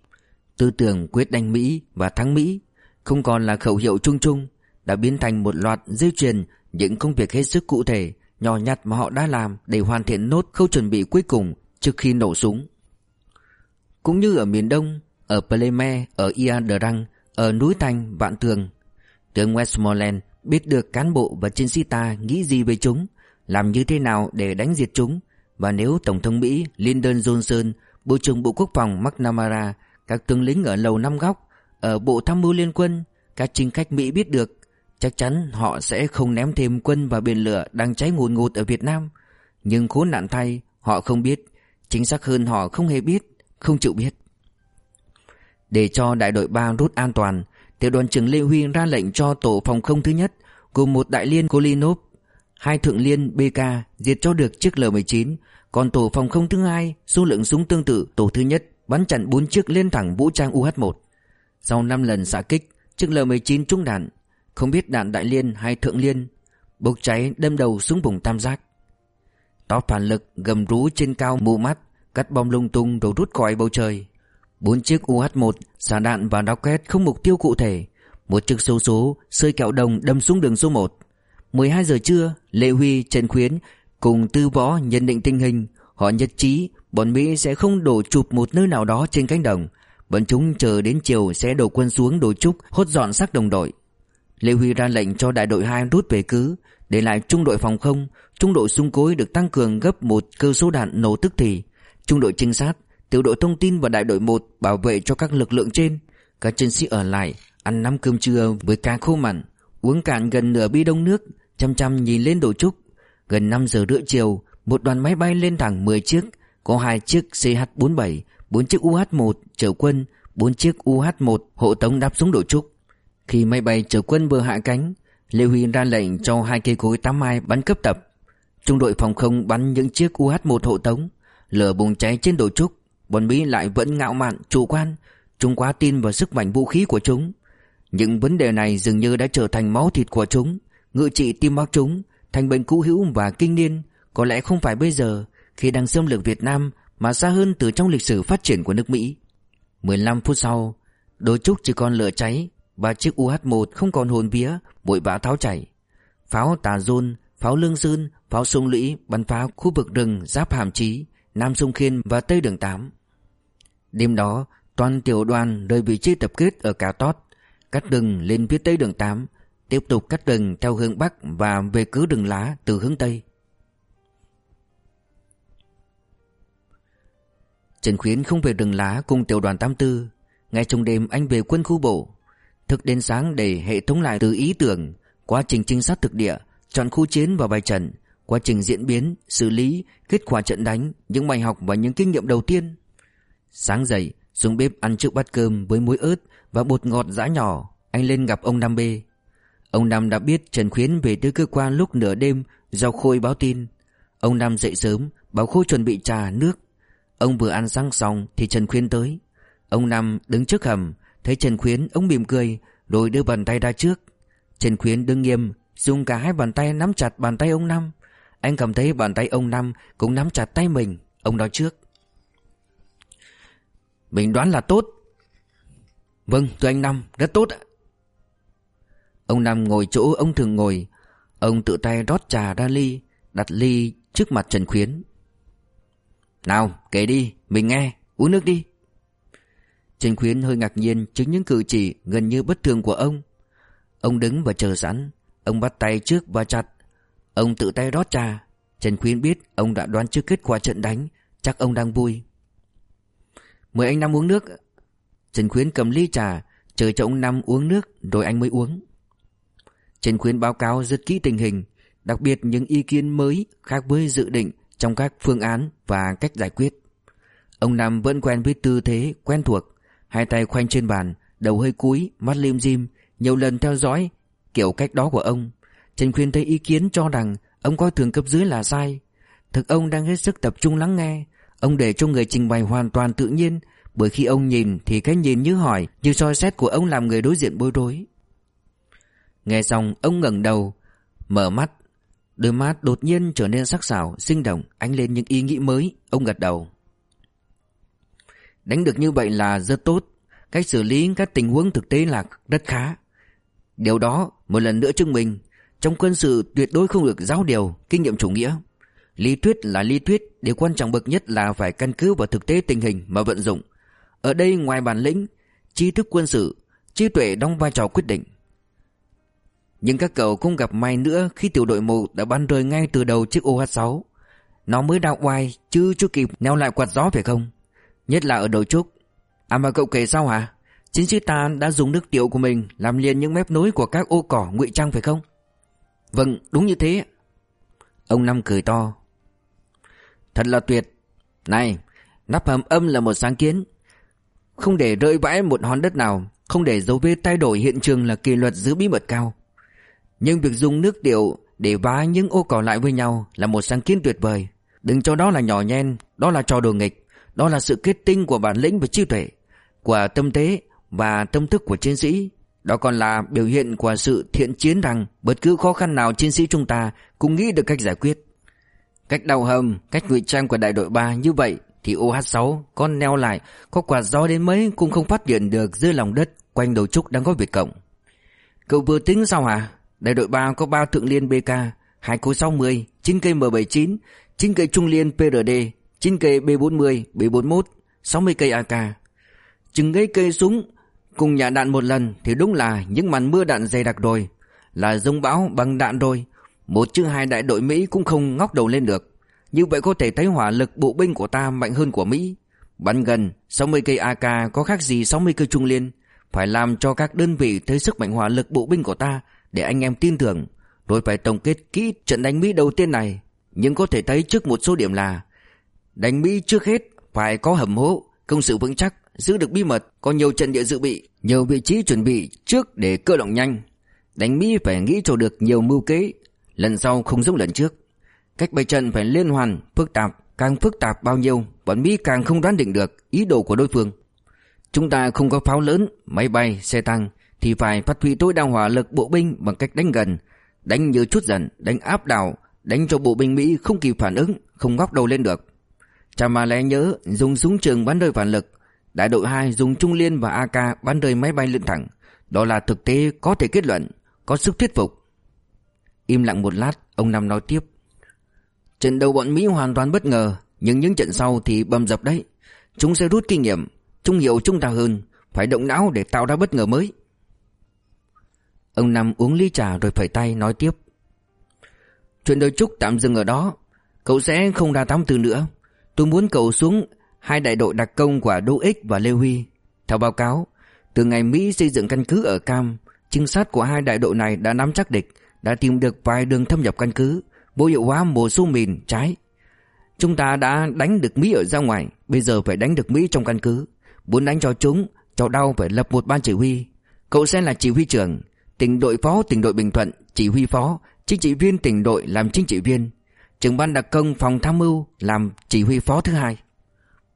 Tư tưởng quyết đánh Mỹ và thắng Mỹ không còn là khẩu hiệu chung chung, đã biến thành một loạt dây chuyền những công việc hết sức cụ thể, nhỏ nhặt mà họ đã làm để hoàn thiện nốt khâu chuẩn bị cuối cùng trước khi nổ súng. Cũng như ở miền Đông, ở Pleme, ở Ia Drang, ở núi Thành, Vạn Tường, tướng Westmoreland biết được cán bộ và chiến sĩ ta nghĩ gì về chúng, làm như thế nào để đánh diệt chúng, và nếu Tổng thống Mỹ Lyndon Johnson, Bộ trưởng Bộ Quốc phòng McNamara, các tướng lính ở Lầu Năm Góc, ở Bộ Tham mưu Liên quân, các chính khách Mỹ biết được, chắc chắn họ sẽ không ném thêm quân vào biển lửa đang cháy ngùn ngụt ở Việt Nam. Nhưng khốn nạn thay, họ không biết, chính xác hơn họ không hề biết, không chịu biết. Để cho đại đội 3 rút an toàn, tiểu đoàn trưởng Lê Huy ra lệnh cho tổ phòng không thứ nhất gồm một đại liên Kolinov, hai thượng liên BK diệt cho được chiếc L-19, còn tổ phòng không thứ hai số lượng súng tương tự tổ thứ nhất bắn chặn bốn chiếc liên thẳng vũ trang UH-1. Sau 5 lần xạ kích, chiếc L-19 trúng đạn, không biết đạn đại liên hay thượng liên, bốc cháy đâm đầu xuống vùng tam giác. Tóc phản lực gầm rú trên cao mù mắt, cắt bom lung tung rồi rút khỏi bầu trời. Bốn chiếc UH-1 xả đạn và rocket không mục tiêu cụ thể. Một chiếc số số sơi kẹo đồng đâm xuống đường số 1. 12 giờ trưa, Lê Huy, Trần Khuyến cùng tư võ nhận định tình hình. Họ nhất trí bọn Mỹ sẽ không đổ chụp một nơi nào đó trên cánh đồng. Bọn chúng chờ đến chiều sẽ đổ quân xuống đổ trúc hốt dọn xác đồng đội. Lê Huy ra lệnh cho đại đội 2 rút về cứ, để lại trung đội phòng không, trung đội xung cối được tăng cường gấp một cơ số đạn nổ tức thì, trung đội trinh sát, tiểu đội thông tin và đại đội 1 bảo vệ cho các lực lượng trên. Các chiến sĩ ở lại, ăn năm cơm trưa với cá khô mặn, uống cạn gần nửa bi đông nước, chăm chăm nhìn lên đổ trúc. Gần 5 giờ rưỡi chiều, một đoàn máy bay lên thẳng 10 chiếc, có hai chiếc CH-47, 4 chiếc UH-1 chở quân, 4 chiếc UH-1 hộ tống đáp xuống đổ trúc. Khi máy bay chở quân vừa hạ cánh, Lê Huy ra lệnh cho hai cây cối 82 bắn cấp tập. Trung đội phòng không bắn những chiếc UH-1 hộ tống, lửa bùng cháy trên đổ trúc. Bọn Mỹ lại vẫn ngạo mạn, chủ quan, chúng quá tin vào sức mạnh vũ khí của chúng. Những vấn đề này dường như đã trở thành máu thịt của chúng, ngự trị tim mắc chúng, thành bệnh cũ hữu và kinh niên. Có lẽ không phải bây giờ, khi đang xâm lược Việt Nam, mà xa hơn từ trong lịch sử phát triển của nước Mỹ. 15 phút sau, Đôi trúc chỉ còn lửa cháy và chiếc UH-1 không còn hồn vía, bụi bã tháo chảy. Pháo Tà rôn, pháo Lương Sơn, pháo Sông Lũy bắn phá khu vực rừng giáp Hàm Chí, Nam Sông Khiên và Tây Đường 8. Đêm đó, toàn tiểu đoàn rời vị trí tập kết ở Cà Tót, cắt đường lên phía Tây Đường 8, tiếp tục cắt đường theo hướng Bắc và về cứ đường lá từ hướng Tây. Trần Khuyến không về đường lá cùng tiểu đoàn 84, ngay trong đêm anh về quân khu bộ. Thức đến sáng để hệ thống lại từ ý tưởng, quá trình trinh sát thực địa, chọn khu chiến và bài trận, quá trình diễn biến, xử lý, kết quả trận đánh, những bài học và những kinh nghiệm đầu tiên. Sáng dậy, xuống bếp ăn trước bát cơm với muối ớt và bột ngọt giã nhỏ, anh lên gặp ông Nam b. Ông Nam đã biết Trần Khuyến về tới cơ quan lúc nửa đêm do Khôi báo tin. Ông Nam dậy sớm, bảo Khôi chuẩn bị trà, nước. Ông vừa ăn sáng xong thì Trần Khuyến tới. Ông Nam đứng trước hầm, Thấy Trần Khuyến ông mỉm cười Rồi đưa bàn tay ra trước Trần Khuyến đứng nghiêm Dùng cả hai bàn tay nắm chặt bàn tay ông Năm Anh cảm thấy bàn tay ông Năm Cũng nắm chặt tay mình Ông nói trước mình đoán là tốt Vâng thưa anh Năm rất tốt ạ Ông Năm ngồi chỗ ông thường ngồi Ông tự tay rót trà ra ly Đặt ly trước mặt Trần Khuyến Nào kể đi Mình nghe uống nước đi Trần Khuyến hơi ngạc nhiên trước những cử chỉ gần như bất thường của ông. Ông đứng và chờ sẵn, ông bắt tay trước và chặt. Ông tự tay rót trà. Trần Khuyến biết ông đã đoán trước kết quả trận đánh, chắc ông đang vui. Mời anh Năm uống nước. Trần Khuyến cầm ly trà, chờ cho ông Năm uống nước rồi anh mới uống. Trần Khuyến báo cáo rất kỹ tình hình, Đặc biệt những ý kiến mới khác với dự định Trong các phương án và cách giải quyết Ông Năm vẫn quen với tư thế quen thuộc Hai tay khoanh trên bàn Đầu hơi cúi, mắt lim dim Nhiều lần theo dõi kiểu cách đó của ông Trần Khuyên thấy ý kiến cho rằng Ông coi thường cấp dưới là sai Thực ông đang hết sức tập trung lắng nghe Ông để cho người trình bày hoàn toàn tự nhiên, Bởi khi ông nhìn thì cái nhìn như hỏi, Như soi xét của ông làm người đối diện bối rối. Nghe xong, ông ngẩng đầu, Mở mắt. Đôi mắt đột nhiên trở nên sắc sảo, Sinh động, ánh lên những ý nghĩ mới. Ông gật đầu. Đánh được như vậy là rất tốt. Cách xử lý các tình huống thực tế là rất khá. Điều đó, một lần nữa chứng minh, Trong quân sự tuyệt đối không được giáo điều, Kinh nghiệm chủ nghĩa. Lý thuyết là lý thuyết, Điều quan trọng bậc nhất là phải căn cứ vào thực tế tình hình mà vận dụng. Ở đây ngoài bản lĩnh trí thức quân sự, trí tuệ đóng vai trò quyết định. Nhưng các cậu không gặp may nữa Khi tiểu đội 1 đã bắn rơi ngay từ đầu chiếc OH-6 Nó mới đau oai, Chứ chưa kịp neo lại quạt gió phải không? Nhất là ở đầu trúc À mà cậu kể sao hả? Chính sĩ ta đã dùng nước tiểu của mình Làm liền những mép nối của các ô cỏ ngụy trang phải không? Vâng đúng như thế. Ông Năm cười to. Thật là tuyệt. Này, Nắp hầm âm là một sáng kiến. Không để rơi vãi một hòn đất nào, Không để dấu vết thay đổi hiện trường là kỷ luật giữ bí mật cao. Nhưng việc dùng nước tiểu Để vá những ô cỏ lại với nhau Là một sáng kiến tuyệt vời. Đừng cho đó là nhỏ nhen, Đó là trò đồ nghịch, Đó là sự kết tinh của bản lĩnh và trí tuệ, Của tâm thế và tâm thức của chiến sĩ. Đó còn là biểu hiện của sự thiện chiến rằng Bất cứ khó khăn nào chiến sĩ chúng ta Cũng nghĩ được cách giải quyết. Cách đào hầm, cách ngụy trang của đại đội 3 như vậy thì OH6 con neo lại, có quả gió đến mấy cũng không phát hiện được dưới lòng đất quanh đầu trúc đang có việc Cộng. Cậu vừa tính sao hả? Đại đội 3 có 3 thượng liên BK, 2 khối 60, 9 cây M79, 9 cây trung liên PRD, 9 cây B40, B41, 60 cây AK. Chừng ấy cây súng cùng nhà đạn một lần thì đúng là những màn mưa đạn dày đặc rồi, là giống bão bằng đạn rồi, một chứ hai đại đội Mỹ cũng không ngóc đầu lên được. Như vậy có thể thấy hỏa lực bộ binh của ta mạnh hơn của Mỹ. Bắn gần 60 cây AK có khác gì 60 cây trung liên. Phải làm cho các đơn vị thấy sức mạnh hỏa lực bộ binh của ta Để anh em tin tưởng. Rồi phải tổng kết kỹ trận đánh Mỹ đầu tiên này. Nhưng có thể thấy trước một số điểm là Đánh Mỹ trước hết phải có hầm hố, Công sự vững chắc, Giữ được bí mật, Có nhiều trận địa dự bị, Nhiều vị trí chuẩn bị trước để cơ động nhanh. Đánh Mỹ phải nghĩ cho được nhiều mưu kế. Lần sau không giống lần trước. Cách bày trận phải liên hoàn, phức tạp Càng phức tạp bao nhiêu Bọn Mỹ càng không đoán định được ý đồ của đối phương. Chúng ta không có pháo lớn, máy bay, xe tăng Thì phải phát huy tối đa hỏa lực bộ binh Bằng cách đánh gần Đánh như chút dần, đánh áp đảo Đánh cho bộ binh Mỹ không kịp phản ứng Không ngóc đầu lên được. Chà mà lẽ nhớ dùng súng trường bắn rơi phản lực Đại đội 2 dùng Trung Liên và AK bắn rơi máy bay lượn thẳng. Đó là thực tế có thể kết luận Có sức thuyết phục. Im lặng một lát, Ông Năm nói tiếp. Trận đầu bọn Mỹ hoàn toàn bất ngờ, Nhưng những trận sau thì bầm dập đấy. Chúng sẽ rút kinh nghiệm Chúng hiểu chúng ta hơn, Phải động não để tạo ra bất ngờ mới. Ông Năm uống ly trà rồi phẩy tay nói tiếp. Chuyện đôi Trúc tạm dừng ở đó, Cậu sẽ không ra tám từ nữa. Tôi muốn cậu xuống Hai đại đội đặc công của Đô Ích và Lê Huy. Theo báo cáo, Từ ngày Mỹ xây dựng căn cứ ở Cam, Trinh sát của hai đại đội này đã nắm chắc địch đã tìm được vài đường thâm nhập căn cứ, vô hiệu hóa một số mìn trái. Chúng ta đã đánh được Mỹ ở ra ngoài, bây giờ phải đánh được Mỹ trong căn cứ. Muốn đánh cho chúng, cho đau phải lập một ban chỉ huy. Cậu sẽ là chỉ huy trưởng, tỉnh đội phó tỉnh đội Bình Thuận, chỉ huy phó, chính trị viên tỉnh đội làm chính trị viên, trưởng ban đặc công phòng tham mưu làm chỉ huy phó thứ hai.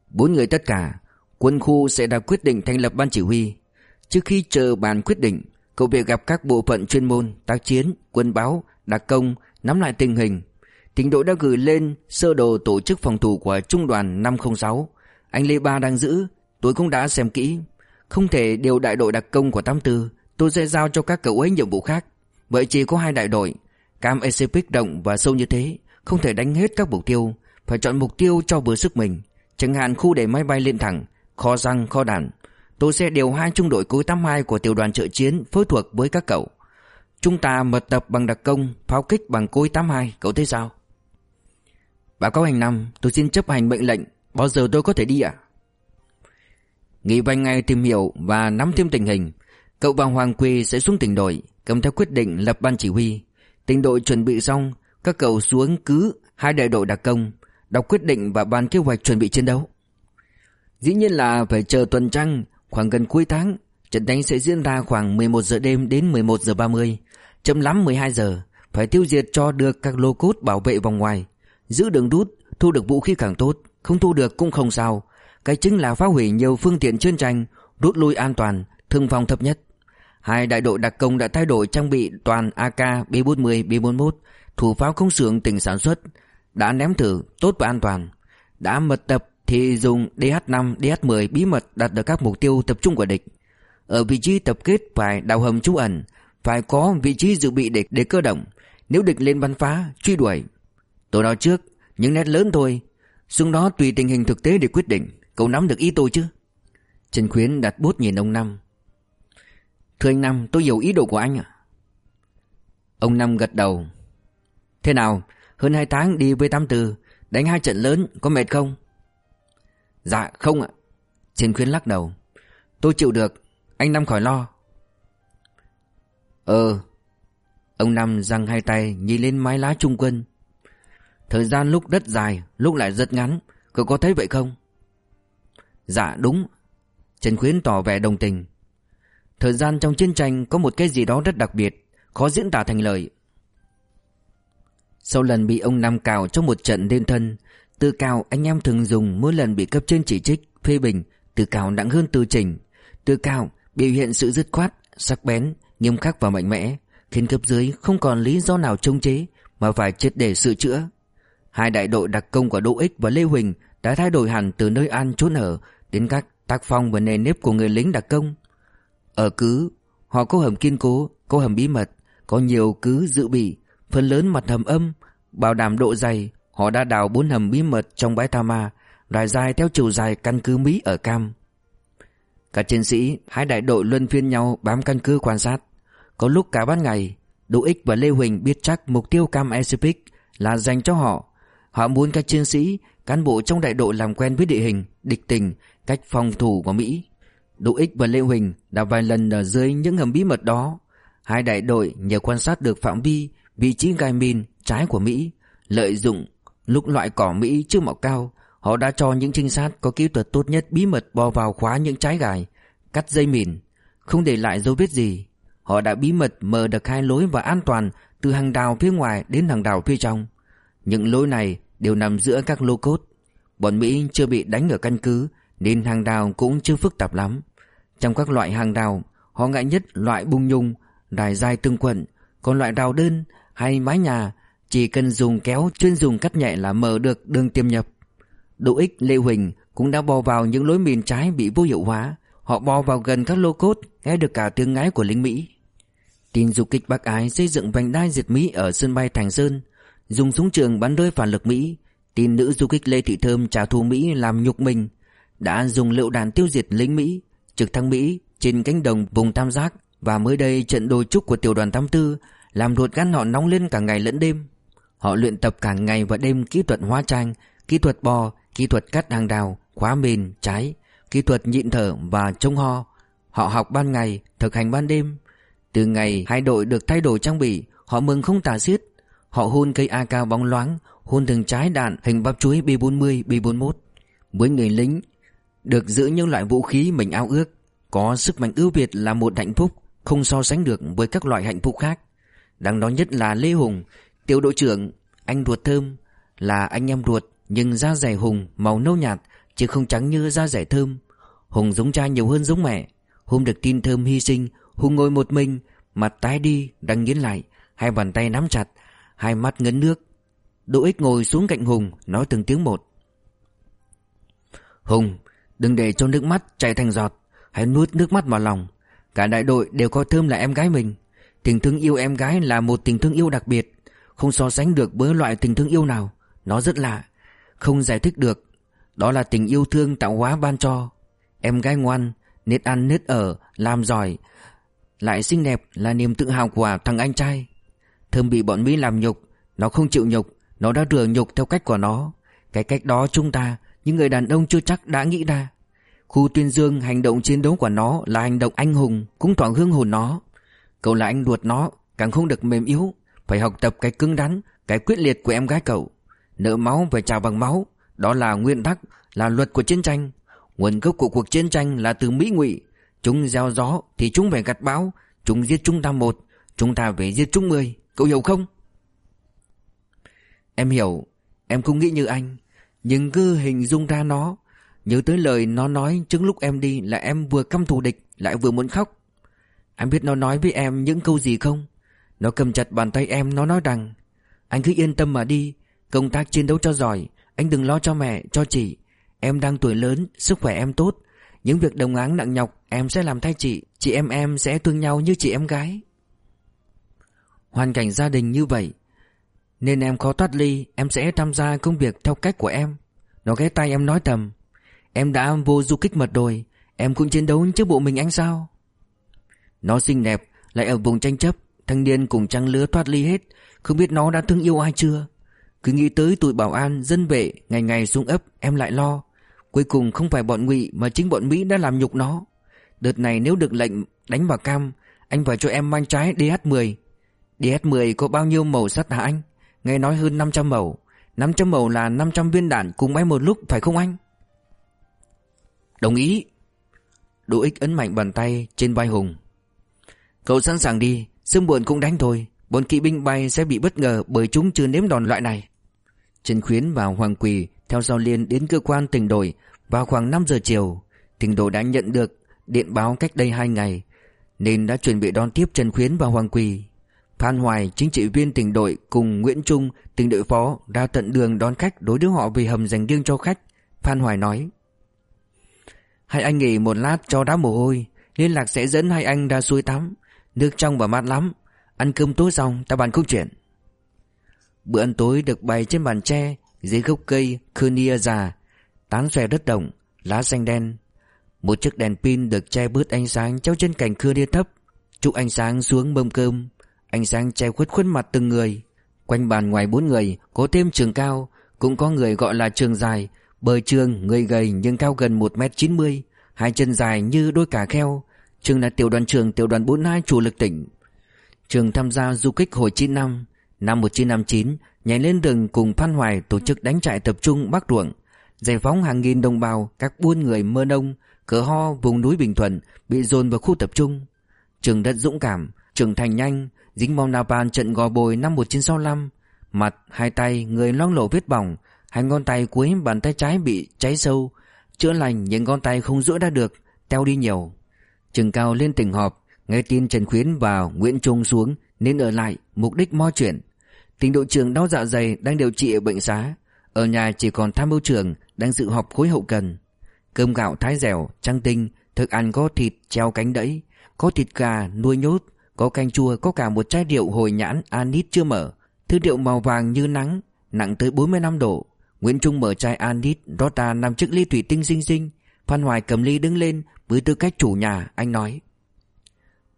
Bốn người tất cả, quân khu sẽ đã quyết định thành lập ban chỉ huy. Trước khi chờ bàn quyết định, Cậu việc gặp các bộ phận chuyên môn, tác chiến, quân báo, đặc công, nắm lại tình hình. Tỉnh đội đã gửi lên sơ đồ tổ chức phòng thủ của Trung đoàn 506. Anh Lê Ba đang giữ, tôi cũng đã xem kỹ. Không thể điều đại đội đặc công của 84, tôi sẽ giao cho các cậu ấy nhiệm vụ khác. Vậy chỉ có hai đại đội, Cam Pacific rộng và sâu như thế, không thể đánh hết các mục tiêu, phải chọn mục tiêu cho vừa sức mình. Chẳng hạn khu để máy bay lên thẳng, kho răng, kho đạn, Tôi sẽ điều hai trung đội cối 82 của tiểu đoàn trợ chiến phối thuộc với các cậu. Chúng ta mật tập bằng đặc công, pháo kích bằng cối 82, cậu thấy sao? Báo cáo hành năm, tôi xin chấp hành mệnh lệnh, bao giờ tôi có thể đi ạ? Nghỉ vài ngày tìm hiểu và nắm thêm tình hình, cậu và Hoàng Quy sẽ xuống tỉnh đội, cầm theo quyết định lập ban chỉ huy. Tỉnh đội chuẩn bị xong Các cậu xuống cứ hai đại đội đặc công Đọc quyết định và bàn kế hoạch chuẩn bị chiến đấu Dĩ nhiên là phải chờ tuần trăng Khoảng gần cuối tháng Trận đánh sẽ diễn ra khoảng 11 giờ đêm đến 11 giờ 30 Chậm lắm 12 giờ Phải tiêu diệt cho được các lô cốt bảo vệ vòng ngoài. Giữ đường rút Thu được vũ khí càng tốt Không thu được cũng không sao. Cái chính là phá hủy nhiều phương tiện chiến tranh Rút lui an toàn Thương phòng thấp nhất. Hai đại đội đặc công đã thay đổi trang bị toàn AK B40, B41 Thủ pháo không xưởng tỉnh sản xuất Đã ném thử tốt và an toàn Đã mật tập thì dùng DH5, DH10 bí mật đạt được các mục tiêu tập trung của địch. Ở vị trí tập kết phải đào hầm trú ẩn Phải có vị trí dự bị địch để cơ động. Nếu địch lên bắn phá, truy đuổi. Tôi nói trước, những nét lớn thôi. Xuống đó tùy tình hình thực tế để quyết định. Cậu nắm được ý tôi chứ? Trần Khuyến đặt bút nhìn ông Năm. Thưa anh Năm tôi hiểu ý đồ của anh ạ. Ông Năm gật đầu. Thế nào? Hơn 2 tháng đi với Tam Từ Đánh hai trận lớn có mệt không? Dạ không ạ. Trần Khuyến lắc đầu. Tôi chịu được. Anh Năm khỏi lo. Ờ. Ông Năm răng hai tay, nhìn lên mái lá trung quân. Thời gian lúc rất dài, Lúc lại rất ngắn. Cậu có thấy vậy không? Dạ đúng. Trần Khuyến tỏ vẻ đồng tình. Thời gian trong chiến tranh có một cái gì đó rất đặc biệt, Khó diễn tả thành lời. Sau lần bị ông Nam cào trong một trận đêm thân từ cào anh em thường dùng mỗi lần bị cấp trên chỉ trích, phê bình. Từ cào nặng hơn từ chỉnh Từ cào biểu hiện sự dứt khoát, sắc bén, nghiêm khắc và mạnh mẽ Khiến cấp dưới không còn lý do nào chống chế Mà phải chết để sửa chữa. Hai đại đội đặc công của Đỗ Ích và Lê Huỳnh Đã thay đổi hẳn từ nơi ăn trốn ở Đến các tác phong và nề nếp của người lính đặc công. Ở cứ Họ có hầm kiên cố Có hầm bí mật Có nhiều cứ dự bị Phần lớn mặt hầm âm Bảo đảm độ dày Họ đã đào bốn hầm bí mật trong bãi Tha Ma Rải dài theo chiều dài căn cứ Mỹ ở Cam. Các chiến sĩ Hai đại đội luân phiên nhau bám căn cứ quan sát. Có lúc cả ban ngày Đỗ Ích và Lê Huỳnh biết chắc mục tiêu Cam Pacific là dành cho họ. Họ muốn các chiến sĩ Cán bộ trong đại đội làm quen với địa hình Địch tình Cách phòng thủ của Mỹ. Đỗ Ích và Lê Huỳnh đã vài lần ở dưới những hầm bí mật đó. Hai đại đội nhờ quan sát được phạm vi, vị trí gai min trái của Mỹ, lợi dụng lúc loại cỏ Mỹ chưa mọc cao, họ đã cho những trinh sát có kỹ thuật tốt nhất bí mật bò vào khóa những trái gài, cắt dây mìn, không để lại dấu vết gì. Họ đã bí mật mở được hai lối và an toàn từ hàng đào phía ngoài đến hàng đào phía trong. Những lối này đều nằm giữa các lô cốt. Bọn Mỹ chưa bị đánh ở căn cứ nên hàng đào cũng chưa phức tạp lắm. Trong các loại hàng đào, họ ngại nhất loại bung nhung, đài dai tương quận, còn loại đào đơn hay mái nhà chỉ cần dùng kéo chuyên dùng cắt nhẹ là mở được đường tiêm nhập. Đỗ ích Lê Huỳnh cũng đã bò vào những lối miền trái bị vô hiệu hóa. Họ bò vào gần các lô cốt, nghe được cả tiếng ngái của lính Mỹ. Tin du kích Bắc Ái xây dựng vành đai diệt Mỹ ở sân bay Thành Sơn, dùng súng trường bắn rơi phản lực Mỹ. Tin nữ du kích Lê Thị Thơm trả thù Mỹ làm nhục mình, đã dùng lựu đạn tiêu diệt lính Mỹ, trực thăng Mỹ trên cánh đồng vùng Tam Giác và mới đây trận đôi trúc của tiểu đoàn 84 làm ruột gan họ nóng lên cả ngày lẫn đêm. Họ luyện tập cả ngày và đêm kỹ thuật hóa trang, kỹ thuật bò, kỹ thuật cắt hàng đào, khóa mìn, trái, kỹ thuật nhịn thở và chống ho. Họ học ban ngày, thực hành ban đêm. Từ ngày hai đội được thay đổi trang bị, họ mừng không tả xiết. Họ hôn cây AK bóng loáng, hôn từng trái đạn hình bắp chuối B40, B41. Với người lính, được giữ những loại vũ khí mình ao ước Có sức mạnh ưu việt là một hạnh phúc Không so sánh được với các loại hạnh phúc khác Đáng nói nhất là Lê Hùng Tiểu đội trưởng, Anh ruột thơm, Là anh em ruột, Nhưng da rẻ Hùng màu nâu nhạt, Chứ không trắng như da rẻ thơm. Hùng giống cha nhiều hơn giống mẹ. Hôm được tin thơm hy sinh, Hùng ngồi một mình, Mặt tái đi, đang nghiến lại, Hai bàn tay nắm chặt, Hai mắt ngấn nước. Đỗ ích ngồi xuống cạnh Hùng, Nói từng tiếng một. Hùng, Đừng để cho nước mắt chảy thành giọt, Hãy nuốt nước mắt vào lòng. Cả đại đội đều coi Thơm là em gái mình. Tình thương yêu em gái là một tình thương yêu đặc biệt. Không so sánh được với loại tình thương yêu nào Nó rất lạ Không giải thích được Đó là tình yêu thương tạo hóa ban cho Em gái ngoan Nết ăn nết ở Làm giỏi Lại xinh đẹp là niềm tự hào của thằng anh trai Thơm bị bọn Mỹ làm nhục Nó không chịu nhục Nó đã rửa nhục theo cách của nó Cái cách đó chúng ta những người đàn ông chưa chắc đã nghĩ ra. Khu tuyên dương hành động chiến đấu của nó là hành động anh hùng, cũng tỏa hương hồn nó. Cậu là anh ruột nó, càng không được mềm yếu. Phải học tập cái cứng rắn, Cái quyết liệt của em gái cậu. Nợ máu phải trả bằng máu. Đó là nguyên tắc, Là luật của chiến tranh. Nguồn gốc của cuộc chiến tranh là từ Mỹ ngụy. Chúng gieo gió thì chúng phải gặt bão. Chúng giết chúng ta một Chúng ta phải giết chúng mười Cậu hiểu không? Em hiểu. Em không nghĩ như anh. Nhưng cứ hình dung ra nó. Nhớ tới lời nó nói trước lúc em đi Là em vừa căm thù địch, Lại vừa muốn khóc. Em biết nó nói với em những câu gì không? Nó cầm chặt bàn tay em Nó nói rằng Anh cứ yên tâm mà đi Công tác chiến đấu cho giỏi Anh đừng lo cho mẹ, cho chị. Em đang tuổi lớn, sức khỏe em tốt. Những việc đồng áng nặng nhọc Em sẽ làm thay chị Chị em em sẽ thương nhau như chị em gái. Hoàn cảnh gia đình như vậy Nên em khó thoát ly Em sẽ tham gia công việc theo cách của em. Nó ghé tay em nói thầm Em đã vô du kích mật rồi Em cũng chiến đấu trước bộ mình anh sao? Nó xinh đẹp Lại ở vùng tranh chấp Thanh niên cùng trăng lứa thoát ly hết Không biết nó đã thương yêu ai chưa. Cứ nghĩ tới tụi bảo an, dân vệ Ngày ngày xuống ấp em lại lo. Cuối cùng không phải bọn ngụy Mà chính bọn Mỹ đã làm nhục nó. Đợt này nếu được lệnh đánh vào cam Anh phải cho em mang trái DH10 DH10 có bao nhiêu màu sắt hả anh? Nghe nói hơn 500 màu. 500 màu là 500 viên đạn cùng bay một lúc phải không anh? Đồng ý. Đỗ ích ấn mạnh bàn tay trên vai Hùng. Cậu sẵn sàng đi. Sương muộn cũng đánh thôi. Bọn kỵ binh bay sẽ bị bất ngờ Bởi chúng chưa nếm đòn loại này. Trần Khuyến và Hoàng Quỳ, Theo Giao Liên đến cơ quan tỉnh đội, Vào khoảng 5 giờ chiều, Tỉnh đội đã nhận được điện báo cách đây 2 ngày, Nên đã chuẩn bị đón tiếp Trần Khuyến và Hoàng Quỳ. Phan Hoài, chính trị viên tỉnh đội Cùng Nguyễn Trung, tỉnh đội phó, Ra tận đường đón khách đối đứa họ về hầm dành riêng cho khách. Phan Hoài nói, Hai anh nghỉ một lát cho đá mồ hôi, Liên lạc sẽ dẫn hai anh ra suối tắm. Nước trong và mát lắm. Ăn cơm tối xong, ta bàn câu chuyện. Bữa ăn tối được bày trên bàn tre, Dưới gốc cây Khơ già, Tán xòe đất đồng, Lá xanh đen. Một chiếc đèn pin được che bớt ánh sáng Treo trên cành khơ thấp. Trúc ánh sáng xuống mâm cơm. Ánh sáng che khuất khuất mặt từng người. Quanh bàn ngoài bốn người Có thêm trường cao, Cũng có người gọi là trường dài. Bờ trường người gầy nhưng cao gần 1m90 Hai chân dài như đôi cả kheo. Trường là tiểu đoàn trường tiểu đoàn 42 chủ lực tỉnh. Trường tham gia du kích hồi 9 năm Năm 1959 Nhảy lên rừng cùng Phan Hoài tổ chức đánh trại tập trung Bắc Ruộng. Giải phóng hàng nghìn đồng bào Các buôn người mơ nông cửa ho vùng núi Bình Thuận Bị dồn vào khu tập trung. Trường rất dũng cảm Trưởng thành nhanh Dính bom napalm trận gò bồi năm 1965 Mặt, hai tay, người loang lổ vết bỏng Hai ngón tay cuối bàn tay trái bị cháy sâu. Chữa lành những ngón tay không rũa ra được Teo đi nhiều. Trường cao lên tỉnh họp Nghe tin Trần Khuyến và Nguyễn Trung xuống Nên ở lại mục đích mo chuyện. Tỉnh đội trưởng đau dạ dày đang điều trị ở bệnh xá. Ở nhà chỉ còn tham mưu trưởng Đang dự họp khối hậu cần. Cơm gạo thái dẻo, trăng tinh Thức ăn có thịt treo cánh đẫy Có thịt gà nuôi nhốt Có canh chua, có cả một chai rượu hồi nhãn Anit chưa mở. Thứ rượu màu vàng như nắng Nặng tới 45 độ. Nguyễn Trung mở chai Anit rót ra năm chiếc ly thủy tinh xinh xinh. Phan Hoài cầm ly đứng lên với tư cách chủ nhà anh nói.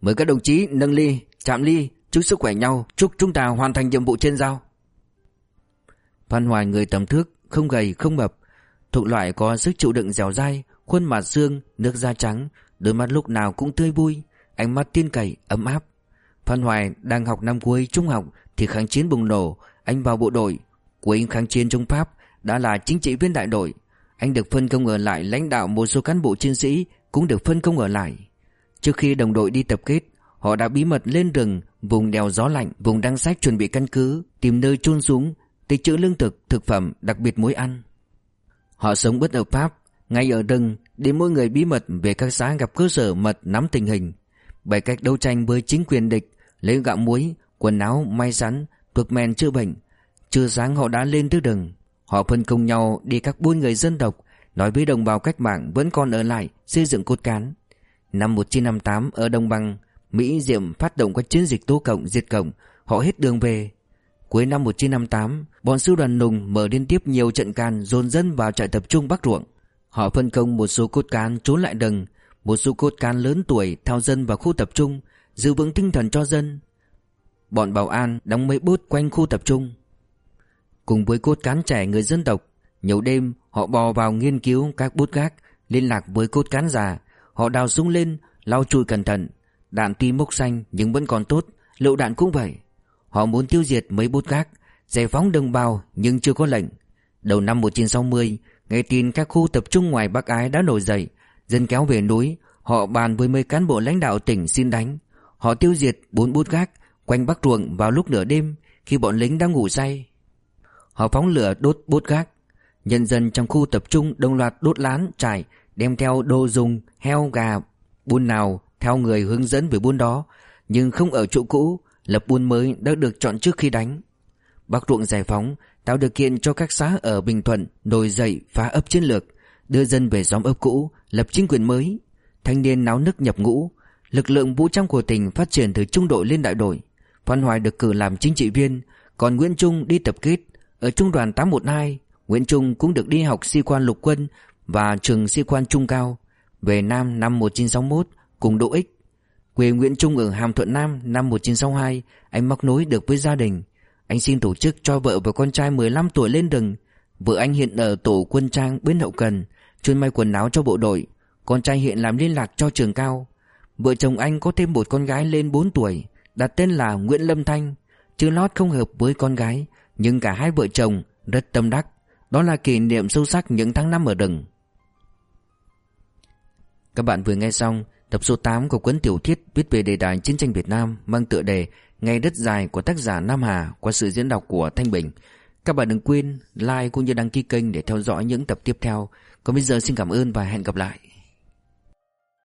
Mời các đồng chí nâng ly Chạm ly chúc sức khỏe nhau Chúc chúng ta hoàn thành nhiệm vụ trên giao. Phan Hoài người tầm thước Không gầy không mập Thuộc loại có sức chịu đựng dẻo dai Khuôn mặt xương, nước da trắng Đôi mắt lúc nào cũng tươi vui Ánh mắt tiên cậy, ấm áp. Phan Hoài đang học năm cuối trung học Thì kháng chiến bùng nổ Anh vào bộ đội. Cuối kháng chiến chống Pháp Đã là chính trị viên đại đội. Anh được phân công ở lại lãnh đạo một số cán bộ chiến sĩ cũng được phân công ở lại. Trước khi đồng đội đi tập kết Họ đã bí mật lên rừng Vùng đèo gió lạnh Vùng đăng sách chuẩn bị căn cứ Tìm nơi chôn xuống Tích trữ lương thực, thực phẩm, đặc biệt muối ăn. Họ sống bất hợp pháp Ngay ở rừng Để mỗi người bí mật về các xã gặp cơ sở mật nắm tình hình. Bày cách đấu tranh với chính quyền địch Lấy gạo muối, quần áo, may sắn Thuốc men chữa bệnh Trưa sáng họ đã lên tới rừng Họ phân công nhau đi các buôn người dân tộc Nói với đồng bào cách mạng vẫn còn ở lại, Xây dựng cốt cán. Năm 1958 ở Đông Bằng, Mỹ Diệm phát động các chiến dịch tố cộng, diệt cộng, Họ hết đường về. Cuối năm 1958 Bọn sư đoàn nùng mở liên tiếp nhiều trận can Dồn dân vào trại tập trung Bắc Ruộng. Họ phân công một số cốt cán trốn lại đừng, Một số cốt cán lớn tuổi Theo dân vào khu tập trung, Giữ vững tinh thần cho dân. Bọn bảo an đóng mấy bốt quanh khu tập trung. Cùng với cốt cán trẻ người dân tộc nhiều đêm, họ bò vào nghiên cứu các bút gác, Liên lạc với cốt cán già. Họ đào súng lên, Lau chùi cẩn thận. Đạn tuy mốc xanh, nhưng vẫn còn tốt. Lựu đạn cũng vậy. Họ muốn tiêu diệt mấy bút gác, Giải phóng đồng bào, nhưng chưa có lệnh. Đầu năm 1960 Nghe tin các khu tập trung ngoài Bắc Ái đã nổi dậy. Dân kéo về núi, Họ bàn với mấy cán bộ lãnh đạo tỉnh xin đánh. Họ tiêu diệt bốn bút gác, Quanh Bắc Ruộng vào lúc nửa đêm, Khi bọn lính đang ngủ say. Họ phóng lửa đốt bút gác. Nhân dân trong khu tập trung đồng loạt đốt lán, trải, Đem theo đồ dùng, Heo, gà, Buôn nào, theo người hướng dẫn về buôn đó. Nhưng không ở chỗ cũ, Lập buôn mới đã được chọn trước khi đánh. Bắc ruộng giải phóng Tạo điều kiện cho các xã ở Bình Thuận Nổi dậy, phá ấp chiến lược, Đưa dân về xóm ấp cũ, Lập chính quyền mới. Thanh niên náo nức nhập ngũ, Lực lượng vũ trang của tỉnh phát triển từ trung đội lên đại đội. Phan Hoài được cử làm chính trị viên, Còn Nguyễn Trung đi tập kết. Ở trung đoàn 812 Nguyễn Trung cũng được đi học sĩ quan lục quân Và trường sĩ quan trung cao. Về Nam năm 1961 Cùng Đỗ Ích Quê Nguyễn Trung ở Hàm Thuận Nam năm 1962 Anh móc nối được với gia đình. Anh xin tổ chức cho vợ và con trai 15 tuổi lên rừng. Vợ anh hiện ở tổ quân trang bên hậu cần, Chuyên may quần áo cho bộ đội. Con trai hiện làm liên lạc cho trường cao. Vợ chồng anh có thêm một con gái lên 4 tuổi, Đặt tên là Nguyễn Lâm Thanh. Chữ lót không hợp với con gái, Nhưng cả hai vợ chồng rất tâm đắc. Đó là kỷ niệm sâu sắc những tháng năm ở rừng Các bạn vừa nghe xong Tập số 8 của cuốn tiểu thuyết viết về đề tài chiến tranh Việt Nam mang tựa đề Ngày đất dài của tác giả Nam Hà qua sự diễn đọc của Thanh Bình. Các bạn đừng quên like cũng như đăng ký kênh để theo dõi những tập tiếp theo. Còn bây giờ xin cảm ơn và hẹn gặp lại.